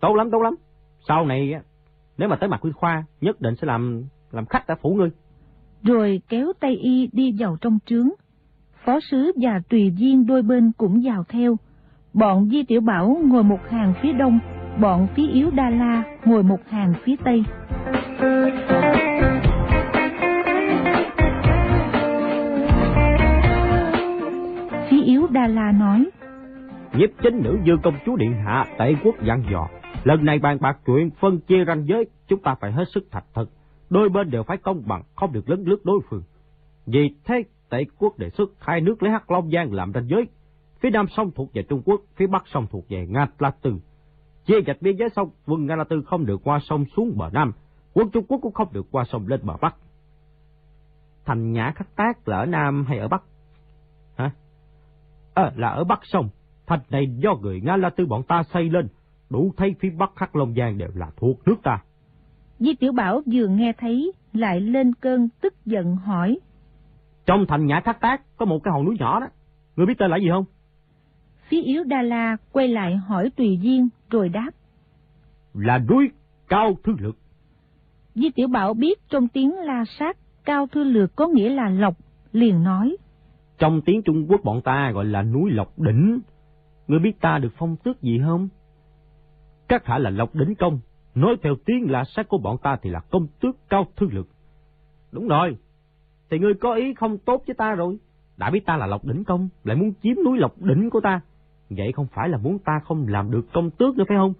Tốt lắm, tốt lắm. Sau này, nếu mà tới mặt Quy Khoa, nhất định sẽ làm làm khách đã phủ ngươi. Rồi kéo tay y đi vào trong trướng. Phó sứ và tùy viên đôi bên cũng vào theo. Bọn Di Tiểu Bảo ngồi một hàng phía đông, bọn phí yếu Đa La ngồi một hàng phía tây. Phí yếu Đa La nói, Nhiếp chính nữ dương công chúa điện hạ tệ quốc dặn dò. Lần này bàn bạc chuyện phân chia ranh giới, chúng ta phải hết sức thạch thực. Đôi bên đều phải công bằng, không được lấn lướt đối phương. Vì thế, tệ quốc đề xuất hai nước lấy Hắc Long Giang làm ranh giới. Phía Nam sông thuộc về Trung Quốc, phía Bắc sông thuộc về Nga La Tư. Chia gạch biên giới sông, quân Nga La Tư không được qua sông xuống bờ Nam, quân Trung Quốc cũng không được qua sông lên bờ Bắc. Thành Nhã Khắc Tác là ở Nam hay ở Bắc? Hả? À, là ở Bắc sông. Thành này do người Nga La Tư bọn ta xây lên, đủ thấy phía Bắc Hắc Long Giang đều là thuộc nước ta. Di Tiểu Bảo vừa nghe thấy, lại lên cơn tức giận hỏi. Trong thành Nhã Khắc Tác có một cái hòn núi nhỏ đó, người biết tên là gì không? Phí yếu Đa La quay lại hỏi Tùy Viên rồi đáp. Là núi Cao Thư Lược. Di Tiểu Bảo biết trong tiếng La Sát, Cao Thư Lược có nghĩa là lộc, liền nói. Trong tiếng Trung Quốc bọn ta gọi là núi Lộc Đỉnh. Ngươi biết ta được phong tước gì không? Các hạ là Lộc Đỉnh Công, nói theo tiếng La Sát của bọn ta thì là công tước Cao Thư Lược. Đúng rồi, thì ngươi có ý không tốt với ta rồi. Đã biết ta là Lộc Đỉnh Công, lại muốn chiếm núi Lộc Đỉnh của ta. Vậy không phải là muốn ta không làm được công tước nữa phải không?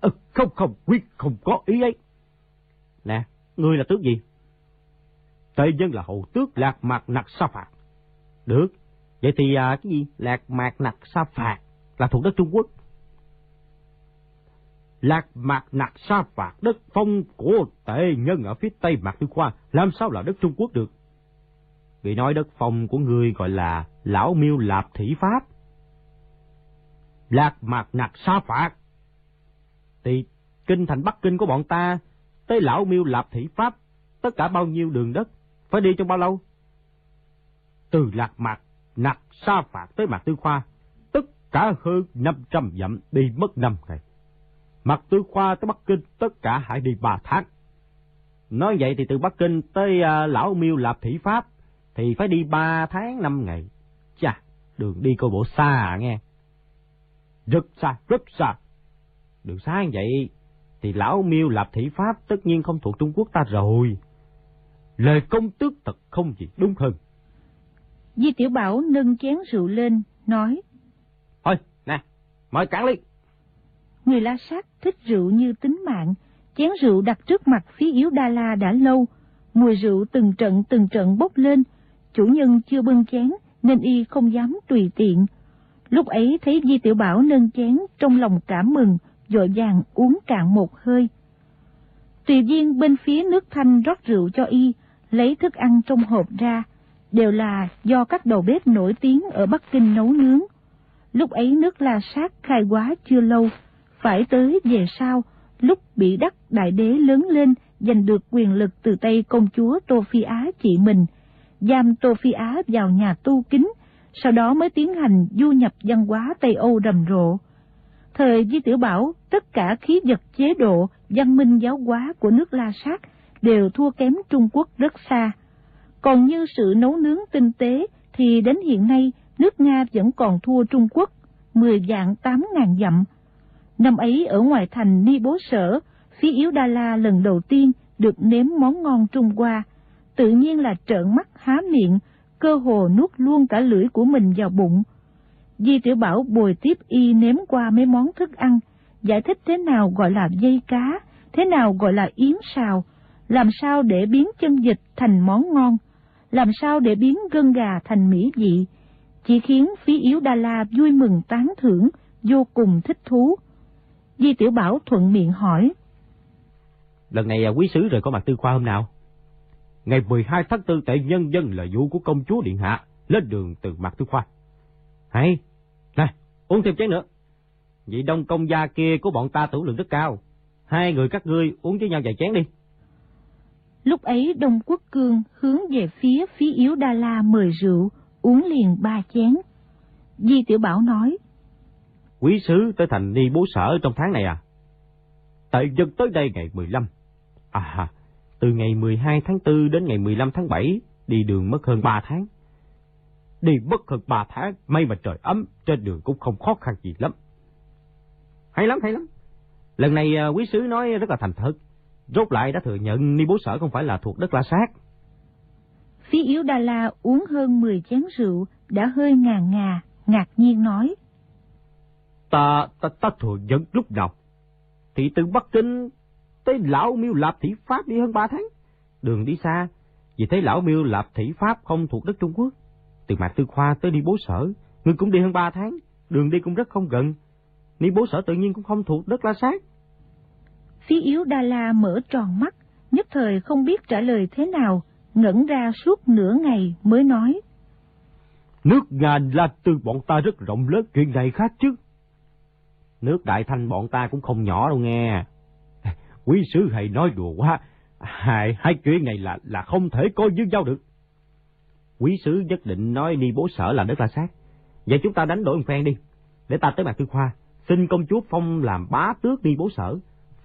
Ừ, không không, quyết không có ý ấy. Nè, ngươi là tước gì? Tây dân là hậu tước lạc mạc nặc sa phạt. Được, vậy thì à, cái gì? Lạc mạc nặc sa phạt là thuộc đất Trung Quốc. Lạc mạc nặc sa phạt đất phong của tệ nhân ở phía tây mạc tư khoa, làm sao là đất Trung Quốc được? Vì nói đất phong của ngươi gọi là lão miêu lạp thủy pháp. Lạc mạc nặc sa phạt. Thì kinh thành Bắc Kinh của bọn ta tới lão miêu lạp Thị pháp, tất cả bao nhiêu đường đất, phải đi trong bao lâu? Từ lạc mạc nặc sa phạt tới mạc tư khoa, tất cả hơn 500 dặm đi mất 5 ngày. Mạc tư khoa tới Bắc Kinh tất cả hãy đi 3 tháng. Nói vậy thì từ Bắc Kinh tới uh, lão miêu lạp Thị pháp thì phải đi 3 tháng 5 ngày. Chà, đường đi coi bộ xa à nghe. Rất xa, rất xa. Đường xa như vậy thì lão miêu lạp thủy pháp tất nhiên không thuộc Trung Quốc ta rồi. Lời công tước thật không gì đúng hơn. Di Tiểu Bảo nâng chén rượu lên, nói. Thôi, nè, mời cạn ly. Người La Sát thích rượu như tính mạng, Chén rượu đặt trước mặt phí yếu Đa La đã lâu, mùi rượu từng trận từng trận bốc lên, chủ nhân chưa bưng chén nên y không dám tùy tiện. Lúc ấy thấy Di Tiểu Bảo nâng chén trong lòng cảm mừng, dội vàng uống cạn một hơi. Tùy viên bên phía nước thanh rót rượu cho y, lấy thức ăn trong hộp ra, đều là do các đầu bếp nổi tiếng ở Bắc Kinh nấu nướng. Lúc ấy nước La Sát khai quá chưa lâu, phải tới về sau, lúc bị đắc đại đế lớn lên giành được quyền lực từ tay công chúa Tô Phi Á chị mình, giam Tô Phi Á vào nhà tu kính, sau đó mới tiến hành du nhập văn hóa Tây Âu rầm rộ. Thời Di Tiểu Bảo, tất cả khí vật chế độ, văn minh giáo hóa của nước La Sát đều thua kém Trung Quốc rất xa. Còn như sự nấu nướng tinh tế thì đến hiện nay nước Nga vẫn còn thua Trung Quốc, 10 dạng 8 ngàn dặm. Năm ấy ở ngoài thành Ni Bố Sở, phía yếu Đa La lần đầu tiên được nếm món ngon Trung Hoa, tự nhiên là trợn mắt há miệng, cơ hồ nuốt luôn cả lưỡi của mình vào bụng. Di Tiểu Bảo bồi tiếp y nếm qua mấy món thức ăn, giải thích thế nào gọi là dây cá, thế nào gọi là yến xào, làm sao để biến chân vịt thành món ngon, làm sao để biến gân gà thành mỹ vị, chỉ khiến phí yếu Đa La vui mừng tán thưởng, vô cùng thích thú. Di Tiểu Bảo thuận miệng hỏi. Lần này à, quý sứ rồi có mặt tư khoa hôm nào? Ngày 12 tháng 4 tại nhân dân là vụ của công chúa Điện Hạ, lên đường từ mặt tư khoa. Hay, này, uống thêm chén nữa. Vị đông công gia kia của bọn ta tử lượng rất cao. Hai người các ngươi uống với nhau vài chén đi. Lúc ấy Đông Quốc Cương hướng về phía phí yếu Đa La mời rượu, uống liền ba chén. Di Tiểu Bảo nói. Quý sứ tới thành ni bố sở trong tháng này à? Tại dân tới đây ngày 15. À, từ ngày 12 tháng 4 đến ngày 15 tháng 7, đi đường mất hơn 3 tháng. Đi mất hơn 3 tháng, may mà trời ấm, trên đường cũng không khó khăn gì lắm. Hay lắm, hay lắm. Lần này à, quý sứ nói rất là thành thật. Rốt lại đã thừa nhận ni bố sở không phải là thuộc đất La Sát. Phí yếu Đà La uống hơn 10 chén rượu, đã hơi ngà ngà, ngạc nhiên nói. Ta, ta, ta thừa nhận lúc nào? Thì từ Bắc Kinh tới Lão Miêu Lạp Thị Pháp đi hơn 3 tháng. Đường đi xa, vì thấy Lão Miêu Lạp Thị Pháp không thuộc đất Trung Quốc. Từ Mạc Tư Khoa tới đi bố sở, ngươi cũng đi hơn 3 tháng, đường đi cũng rất không gần. Ni bố sở tự nhiên cũng không thuộc đất La Sát. Phí yếu Đa La mở tròn mắt, nhất thời không biết trả lời thế nào, ngẩn ra suốt nửa ngày mới nói. Nước Nga là từ bọn ta rất rộng lớn, chuyện này khác chứ. Nước Đại Thanh bọn ta cũng không nhỏ đâu nghe. Quý sứ hay nói đùa quá, hai, hai chuyện này là là không thể coi như nhau được. Quý sứ nhất định nói đi bố sở là đất la sát. Vậy chúng ta đánh đổi một phen đi, để ta tới mặt tư khoa, xin công chúa phong làm bá tước đi bố sở,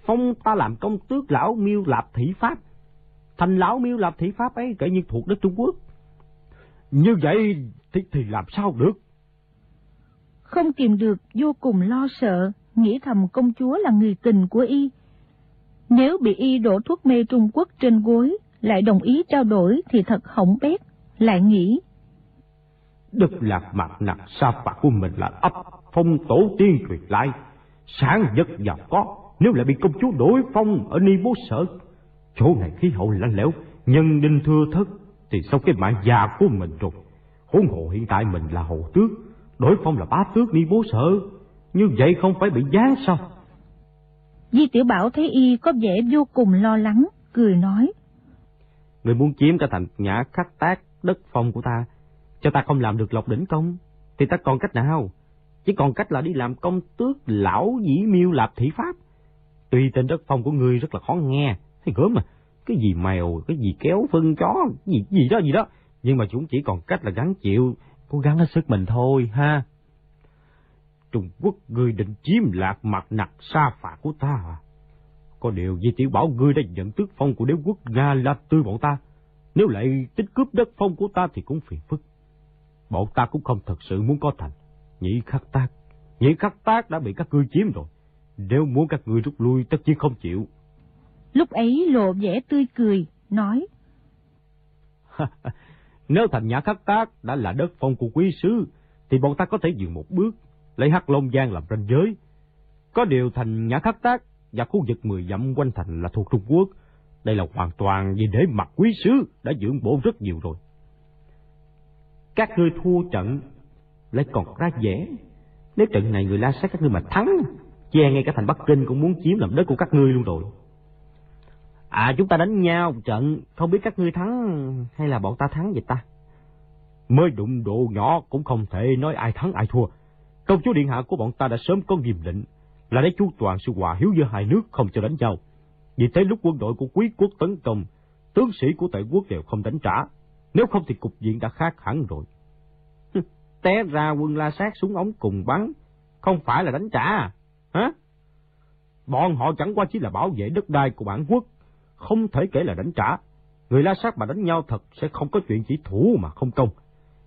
phong ta làm công tước lão miêu lạp thị pháp. Thành lão miêu lạp thị pháp ấy kể như thuộc đất Trung Quốc. Như vậy thì, thì làm sao được? Không kìm được, vô cùng lo sợ, nghĩ thầm công chúa là người tình của y. Nếu bị y đổ thuốc mê Trung Quốc trên gối, lại đồng ý trao đổi thì thật hỏng bét, lại nghĩ. Đức lạc mặt nặng sa phạt của mình là ấp phong tổ tiên truyền lại, sáng giấc giàu có, nếu lại bị công chúa đổi phong ở ni bố sở. Chỗ này khí hậu lạnh lẽo, nhân đinh thưa thất, thì sau cái mạng già của mình rồi. Huống hộ hiện tại mình là hậu tước, đổi phong là bá tước ni bố sở, như vậy không phải bị giáng sao? Di Tiểu Bảo thấy y có vẻ vô cùng lo lắng, cười nói. Người muốn chiếm cả thành nhã khắc tác đất phong của ta, cho ta không làm được lộc đỉnh công, thì ta còn cách nào? Chỉ còn cách là đi làm công tước lão dĩ miêu lạp thị pháp. Tuy tên đất phong của ngươi rất là khó nghe, thấy gớm mà, cái gì mèo, cái gì kéo phân chó, gì gì đó gì đó, nhưng mà chúng chỉ còn cách là gắn chịu, cố gắng hết sức mình thôi ha. Trung Quốc ngươi định chiếm lạc mặt nặc xa phạt của ta à? Có điều Di Tiểu Bảo ngươi đã nhận tước phong của đế quốc Nga là tư bọn ta. Nếu lại tích cướp đất phong của ta thì cũng phiền phức. Bọn ta cũng không thật sự muốn có thành. Nhị khắc tác, nhị khắc tác đã bị các ngươi chiếm rồi. Nếu muốn các ngươi rút lui tất nhiên không chịu. Lúc ấy lộ vẻ tươi cười, nói. Nếu thành nhã khắc tác đã là đất phong của quý sứ, thì bọn ta có thể dừng một bước, lấy hắc long giang làm ranh giới. Có điều thành nhã khắc tác và khu vực mười dặm quanh thành là thuộc Trung Quốc. Đây là hoàn toàn vì để mặt quý sứ đã dưỡng bổ rất nhiều rồi. Các ngươi thua trận lại còn ra dễ. Nếu trận này người La Sát các ngươi mà thắng, che ngay cả thành Bắc Kinh cũng muốn chiếm làm đất của các ngươi luôn rồi. À chúng ta đánh nhau trận, không biết các ngươi thắng hay là bọn ta thắng vậy ta? Mới đụng độ nhỏ cũng không thể nói ai thắng ai thua. Công chúa điện hạ của bọn ta đã sớm có nghiêm lệnh là để chú toàn sự hòa hiếu giữa hai nước không cho đánh nhau. Vì thế lúc quân đội của quý quốc tấn công, tướng sĩ của tệ quốc đều không đánh trả. Nếu không thì cục diện đã khác hẳn rồi. Té ra quân la sát súng ống cùng bắn, không phải là đánh trả à? Hả? Bọn họ chẳng qua chỉ là bảo vệ đất đai của bản quốc, không thể kể là đánh trả. Người la sát mà đánh nhau thật sẽ không có chuyện chỉ thủ mà không công.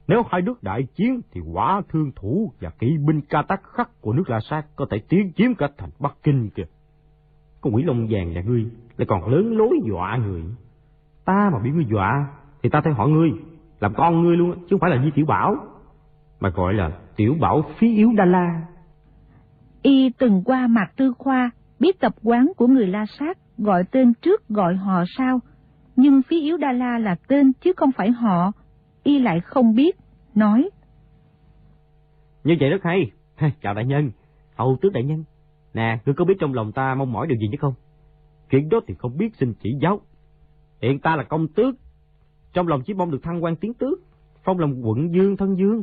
Nếu hai nước đại chiến thì quả thương thủ và kỵ binh ca tác khắc của nước La Sát có thể tiến chiếm cả thành Bắc Kinh kìa. Con quỷ lông vàng nhà ngươi lại còn lớn lối dọa người. Ta mà bị ngươi dọa thì ta theo họ ngươi, làm con ngươi luôn chứ không phải là Di Tiểu Bảo, mà gọi là Tiểu Bảo phí yếu Đa La. Y từng qua mặt tư khoa, biết tập quán của người La Sát gọi tên trước gọi họ sau, nhưng phí yếu Đa La là tên chứ không phải họ, y lại không biết, nói. Như vậy rất hay. Chào đại nhân, hầu tước đại nhân. Nè, ngươi có biết trong lòng ta mong mỏi điều gì chứ không? Chuyện đó thì không biết xin chỉ giáo. Hiện ta là công tước, trong lòng chỉ mong được thăng quan tiến tước, phong làm quận dương thân dương.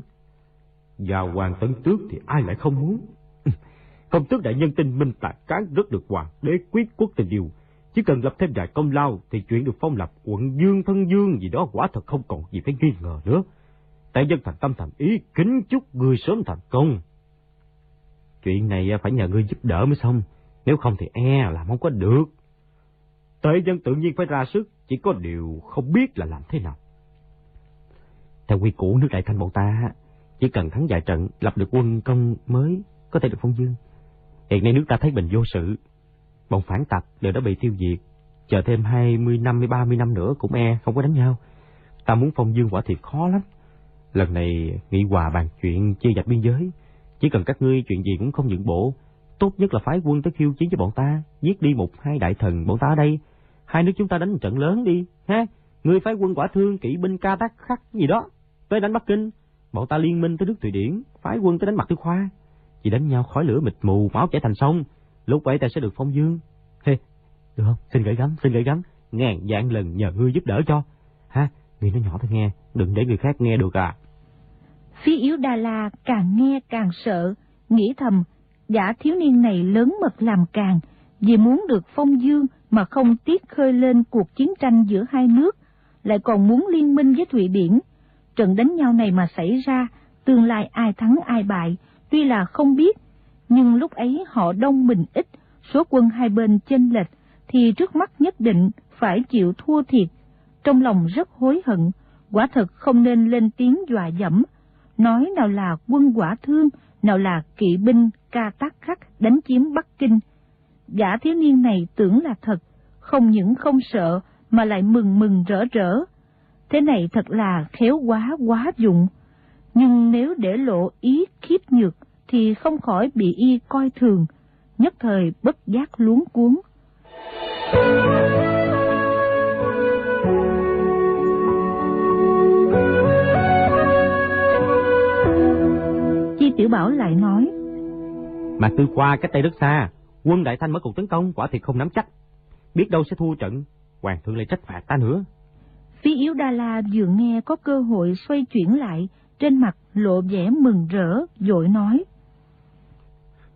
Và hoàng tấn tước thì ai lại không muốn. công tước đại nhân tinh minh tài cán rất được hoàng đế quyết quốc tình điều, Chỉ cần lập thêm vài công lao thì chuyện được phong lập quận dương thân dương gì đó quả thật không còn gì phải nghi ngờ nữa. Tại dân thành tâm thành ý kính chúc người sớm thành công. Chuyện này à, phải nhờ ngươi giúp đỡ mới xong, nếu không thì e làm không có được. Tệ dân tự nhiên phải ra sức, chỉ có điều không biết là làm thế nào. Theo quy củ nước đại thanh bọn ta, chỉ cần thắng vài trận, lập được quân công mới, có thể được phong dương. Hiện nay nước ta thấy bình vô sự, bọn phản tặc đều đã bị tiêu diệt, chờ thêm 20 năm hay 30 năm nữa cũng e không có đánh nhau. Ta muốn phong dương quả thiệt khó lắm. Lần này nghị hòa bàn chuyện chia dạch biên giới, chỉ cần các ngươi chuyện gì cũng không nhượng bộ, tốt nhất là phái quân tới khiêu chiến với bọn ta, giết đi một hai đại thần bọn ta đây, hai nước chúng ta đánh một trận lớn đi, ha? Ngươi phái quân quả thương, kỵ binh ca tác khắc gì đó, tới đánh Bắc Kinh, bọn ta liên minh tới nước Thụy Điển, phái quân tới đánh mặt Tư Khoa. Chỉ đánh nhau khói lửa mịt mù, máu chảy thành sông, lúc ấy ta sẽ được phong dương. Hê, được không? Xin gửi gắm, xin gửi gắm, ngàn dạng lần nhờ ngươi giúp đỡ cho. Ha, ngươi nói nhỏ thôi nghe, đừng để người khác nghe được à phía yếu đa La càng nghe càng sợ, nghĩ thầm, gã thiếu niên này lớn mật làm càng, vì muốn được phong dương mà không tiếc khơi lên cuộc chiến tranh giữa hai nước, lại còn muốn liên minh với Thụy Điển. Trận đánh nhau này mà xảy ra, tương lai ai thắng ai bại, tuy là không biết, nhưng lúc ấy họ đông mình ít, số quân hai bên chênh lệch, thì trước mắt nhất định phải chịu thua thiệt. Trong lòng rất hối hận, quả thật không nên lên tiếng dọa dẫm, nói nào là quân quả thương, nào là kỵ binh ca tác khắc đánh chiếm Bắc Kinh. Gã thiếu niên này tưởng là thật, không những không sợ mà lại mừng mừng rỡ rỡ. Thế này thật là khéo quá quá dụng. Nhưng nếu để lộ ý khiếp nhược thì không khỏi bị y coi thường, nhất thời bất giác luống cuốn. Chi Tiểu Bảo lại nói, Mạc Tư Khoa cách đây rất xa, quân Đại Thanh mới cuộc tấn công quả thì không nắm chắc. Biết đâu sẽ thua trận, hoàng thượng lại trách phạt ta nữa. Phí Yếu Đa La vừa nghe có cơ hội xoay chuyển lại, trên mặt lộ vẻ mừng rỡ, dội nói.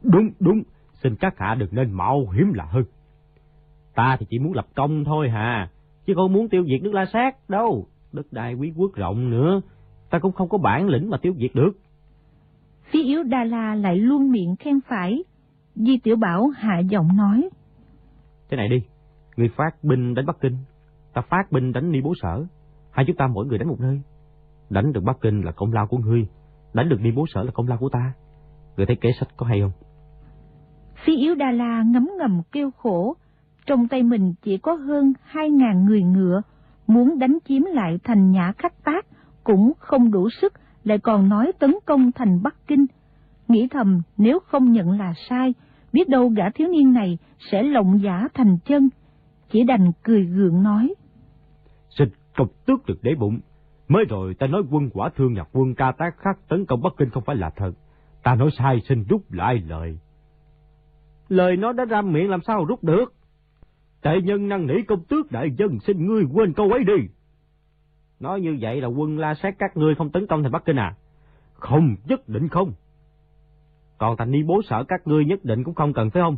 Đúng, đúng, xin các hạ đừng nên mạo hiểm là hơn. Ta thì chỉ muốn lập công thôi hà, chứ không muốn tiêu diệt nước La Sát đâu. Đất đai quý quốc rộng nữa, ta cũng không có bản lĩnh mà tiêu diệt được. Phí yếu Đà La lại luôn miệng khen phải. Di Tiểu Bảo hạ giọng nói. Thế này đi, người phát binh đánh Bắc Kinh, ta phát binh đánh Ni Bố Sở. Hai chúng ta mỗi người đánh một nơi. Đánh được Bắc Kinh là công lao của ngươi, đánh được Ni Bố Sở là công lao của ta. Người thấy kế sách có hay không? Phi yếu Đà La ngấm ngầm kêu khổ, trong tay mình chỉ có hơn hai ngàn người ngựa, muốn đánh chiếm lại thành nhã khách tác, cũng không đủ sức, lại còn nói tấn công thành Bắc Kinh. Nghĩ thầm nếu không nhận là sai, biết đâu gã thiếu niên này sẽ lộng giả thành chân, chỉ đành cười gượng nói. Xin công tước được để bụng, mới rồi ta nói quân quả thương nhật quân ca tác khắc tấn công Bắc Kinh không phải là thật, ta nói sai xin rút lại lời. Lời nó đã ra miệng làm sao rút được? Tệ nhân năng nỉ công tước đại dân xin ngươi quên câu ấy đi. Nói như vậy là quân la sát các ngươi không tấn công thành Bắc Kinh à? Không, nhất định không. Còn thành ni bố sở các ngươi nhất định cũng không cần phải không?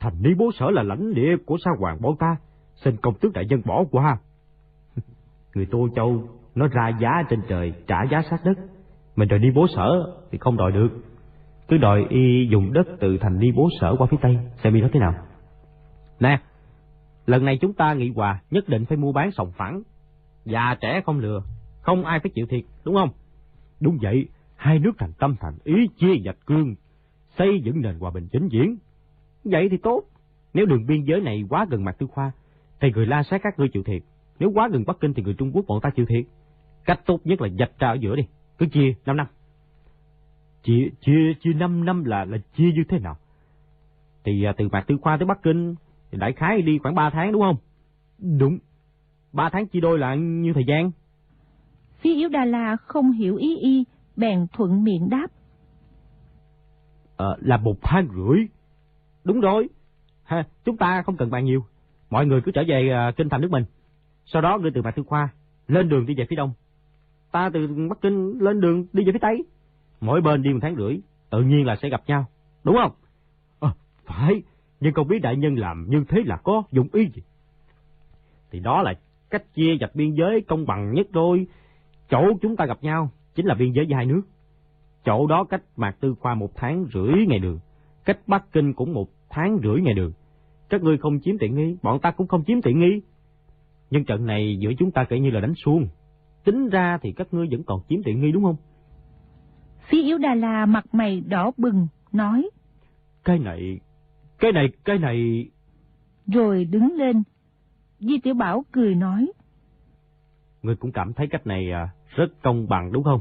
Thành ni bố sở là lãnh địa của sa hoàng bọn ta, xin công tước đại dân bỏ qua. Người Tô Châu nó ra giá trên trời, trả giá sát đất. Mình đòi đi bố sở thì không đòi được. Cứ đòi y dùng đất từ thành đi bố sở qua phía Tây, xem y nói thế nào. Nè, lần này chúng ta nghị hòa nhất định phải mua bán sòng phẳng. Già trẻ không lừa, không ai phải chịu thiệt, đúng không? Đúng vậy, hai nước thành tâm thành ý chia dạch cương, xây dựng nền hòa bình chính diễn. Vậy thì tốt, nếu đường biên giới này quá gần mặt tư khoa, thì người la sát các ngươi chịu thiệt. Nếu quá gần Bắc Kinh thì người Trung Quốc bọn ta chịu thiệt. Cách tốt nhất là dạch ra ở giữa đi, cứ chia 5 năm. Chia, chia, chia 5 năm là là chia như thế nào? Thì à, từ Mạc Tư Khoa tới Bắc Kinh, thì đại khái đi khoảng 3 tháng đúng không? Đúng. 3 tháng chia đôi là như thời gian. Phía Yếu Đà La không hiểu ý y, bèn thuận miệng đáp. Ờ, là một tháng rưỡi. Đúng rồi. Ha, chúng ta không cần bàn nhiều. Mọi người cứ trở về uh, kinh thành nước mình. Sau đó ngươi từ Mạc Tư Khoa lên đường đi về phía đông. Ta từ Bắc Kinh lên đường đi về phía tây. Mỗi bên đi một tháng rưỡi, tự nhiên là sẽ gặp nhau. Đúng không? À, phải, nhưng không biết đại nhân làm như thế là có dụng ý gì. Thì đó là cách chia dạch biên giới công bằng nhất rồi. Chỗ chúng ta gặp nhau chính là biên giới với hai nước. Chỗ đó cách Mạc Tư Khoa một tháng rưỡi ngày đường, cách Bắc Kinh cũng một tháng rưỡi ngày đường. Các ngươi không chiếm tiện nghi, bọn ta cũng không chiếm tiện nghi. Nhưng trận này giữa chúng ta kể như là đánh xuông. Tính ra thì các ngươi vẫn còn chiếm tiện nghi đúng không? Phía Yếu Đà La mặt mày đỏ bừng, nói. Cái này, cái này, cái này... Rồi đứng lên. Di Tiểu Bảo cười nói. Ngươi cũng cảm thấy cách này à, rất công bằng đúng không?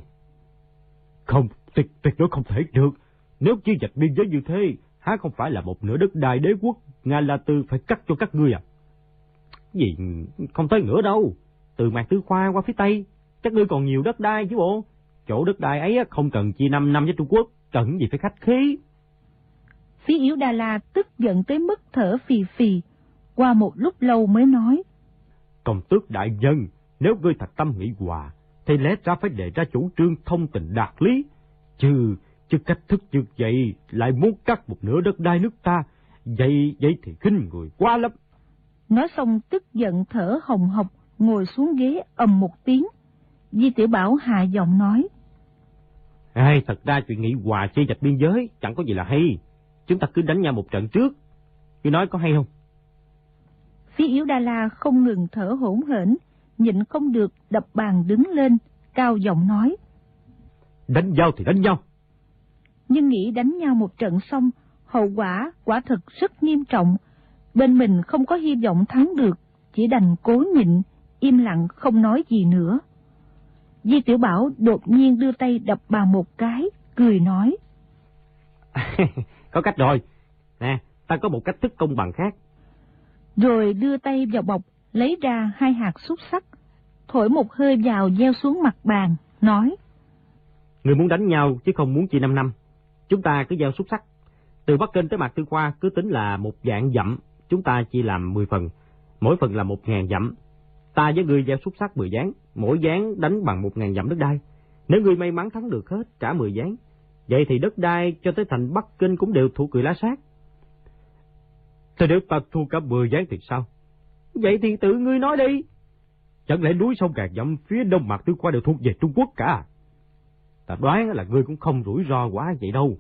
Không, tuyệt, tuyệt đối không thể được. Nếu chia dạch biên giới như thế, há không phải là một nửa đất đai đế quốc Nga La Tư phải cắt cho các ngươi à? Gì, không tới nữa đâu. Từ Mạc Tư Khoa qua phía Tây, các ngươi còn nhiều đất đai chứ bộ. Chỗ đất đai ấy không cần chia 5 năm với Trung Quốc, cần gì phải khách khí. Phía Yếu Đà La tức giận tới mức thở phì phì, qua một lúc lâu mới nói. Công tước đại dân, nếu ngươi thật tâm nghĩ hòa, thì lẽ ra phải đề ra chủ trương thông tình đạt lý. Chứ, chứ cách thức như vậy lại muốn cắt một nửa đất đai nước ta, vậy vậy thì khinh người quá lắm. Nói xong tức giận thở hồng hộc, ngồi xuống ghế ầm một tiếng. Di Tiểu Bảo hạ giọng nói. Ai, thật ra chuyện nghĩ hòa chia dạch biên giới chẳng có gì là hay. Chúng ta cứ đánh nhau một trận trước. Cứ nói có hay không? Phía Yếu Đa La không ngừng thở hổn hển, nhịn không được đập bàn đứng lên, cao giọng nói. Đánh nhau thì đánh nhau. Nhưng nghĩ đánh nhau một trận xong, hậu quả quả thật rất nghiêm trọng. Bên mình không có hy vọng thắng được, chỉ đành cố nhịn, im lặng không nói gì nữa. Di Tiểu Bảo đột nhiên đưa tay đập bàn một cái, cười nói. có cách rồi. Nè, ta có một cách thức công bằng khác. Rồi đưa tay vào bọc, lấy ra hai hạt xúc sắc, thổi một hơi vào gieo xuống mặt bàn, nói. Người muốn đánh nhau chứ không muốn chia năm năm. Chúng ta cứ gieo xúc sắc. Từ Bắc Kinh tới Mạc Tư Khoa cứ tính là một dạng dặm, chúng ta chia làm 10 phần. Mỗi phần là một ngàn dặm. Ta với người gieo xúc sắc 10 gián, mỗi gián đánh bằng một ngàn dặm đất đai. Nếu người may mắn thắng được hết, trả 10 gián. Vậy thì đất đai cho tới thành Bắc Kinh cũng đều thuộc người lá sát. Thế nếu ta thua cả 10 gián thì sao? Vậy thì tự ngươi nói đi. Chẳng lẽ núi sông Gạt Dặm phía đông mặt tư qua đều thuộc về Trung Quốc cả Ta đoán là ngươi cũng không rủi ro quá vậy đâu.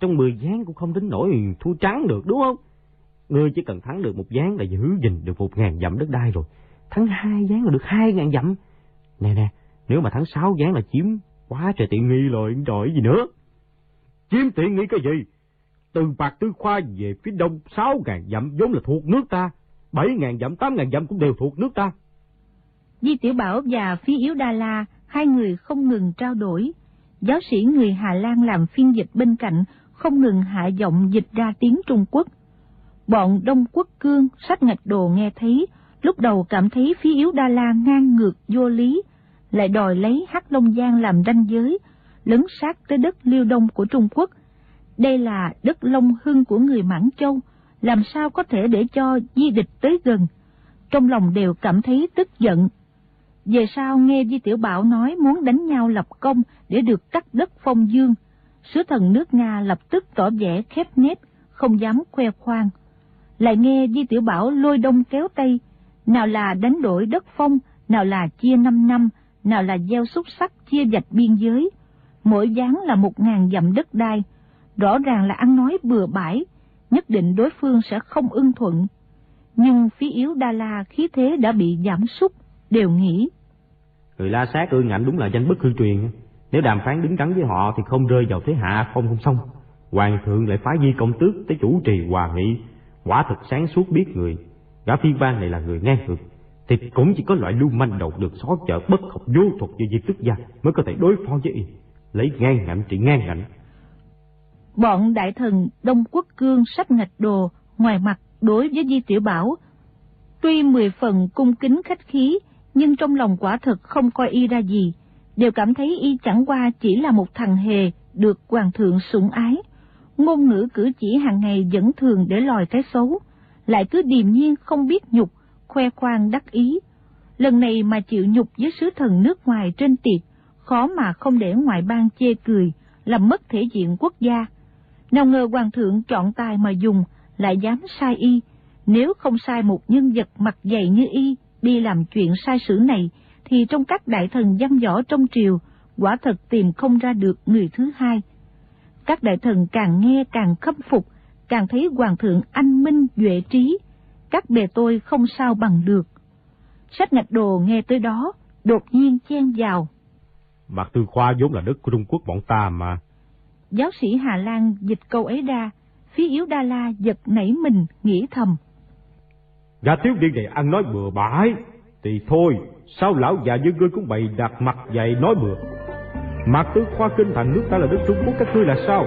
Trong 10 gián cũng không đến nỗi thua trắng được đúng không? Ngươi chỉ cần thắng được một gián là giữ gìn được một ngàn dặm đất đai rồi. Thắng hai gián là được hai ngàn dặm. Nè nè, nếu mà thắng sáu gián là chiếm quá trời tiện nghi rồi, rồi gì nữa. Chiếm tiện nghi cái gì? Từ Bạc Tư Khoa về phía đông sáu ngàn dặm vốn là thuộc nước ta. bảy ngàn dặm, tám ngàn dặm cũng đều thuộc nước ta. Di Tiểu Bảo và phía Yếu Đa La, hai người không ngừng trao đổi. Giáo sĩ người Hà Lan làm phiên dịch bên cạnh, không ngừng hạ giọng dịch ra tiếng Trung Quốc. Bọn Đông Quốc Cương sách ngạch đồ nghe thấy, lúc đầu cảm thấy phía yếu Đa La ngang ngược vô lý, lại đòi lấy Hắc Long Giang làm ranh giới, lấn sát tới đất Liêu Đông của Trung Quốc. Đây là đất Long Hưng của người Mãn Châu, làm sao có thể để cho di địch tới gần. Trong lòng đều cảm thấy tức giận. Về sau nghe Di Tiểu Bảo nói muốn đánh nhau lập công để được cắt đất phong dương, sứ thần nước Nga lập tức tỏ vẻ khép nép, không dám khoe khoang. Lại nghe Di Tiểu Bảo lôi đông kéo tây, nào là đánh đổi đất phong, nào là chia năm năm, nào là gieo xúc sắc chia dạch biên giới, mỗi gián là một ngàn dặm đất đai, rõ ràng là ăn nói bừa bãi, nhất định đối phương sẽ không ưng thuận. Nhưng phía yếu Đa La khí thế đã bị giảm sút, đều nghĩ. Người La Sát ương ngạnh đúng là danh bất hư truyền. Nếu đàm phán đứng đắn với họ thì không rơi vào thế hạ không không xong. Hoàng thượng lại phái di công tước tới chủ trì hòa nghị. Quả thật sáng suốt biết người. Gã phiên bang này là người ngang ngược. Thì cũng chỉ có loại lưu manh đầu được xó chợ bất học vô thuật như di tức gia mới có thể đối phó với y. Lấy ngang ngạnh trị ngang ngạnh. Bọn đại thần Đông Quốc Cương sách ngạch đồ ngoài mặt đối với Di Tiểu Bảo. Tuy mười phần cung kính khách khí, nhưng trong lòng quả thật không coi y ra gì, đều cảm thấy y chẳng qua chỉ là một thằng hề được hoàng thượng sủng ái. Ngôn ngữ cử chỉ hàng ngày vẫn thường để lòi cái xấu, lại cứ điềm nhiên không biết nhục, khoe khoang đắc ý. Lần này mà chịu nhục với sứ thần nước ngoài trên tiệc, khó mà không để ngoại bang chê cười, làm mất thể diện quốc gia. Nào ngờ hoàng thượng chọn tài mà dùng, lại dám sai y, nếu không sai một nhân vật mặt dày như y đi làm chuyện sai sử này, thì trong các đại thần văn võ trong triều, quả thật tìm không ra được người thứ hai. Các đại thần càng nghe càng khâm phục, càng thấy hoàng thượng anh minh duệ trí, các bề tôi không sao bằng được. Sách ngạch đồ nghe tới đó, đột nhiên chen vào. Mạc Tư Khoa vốn là đất của Trung Quốc bọn ta mà. Giáo sĩ Hà Lan dịch câu ấy ra, phía yếu Đa La giật nảy mình, nghĩ thầm. Gã thiếu điên này ăn nói bừa bãi, thì thôi, sao lão già như ngươi cũng bày đặt mặt dày nói bừa. Mạc tứ Khoa kinh thành nước ta là đất Trung Quốc các ngươi là sao?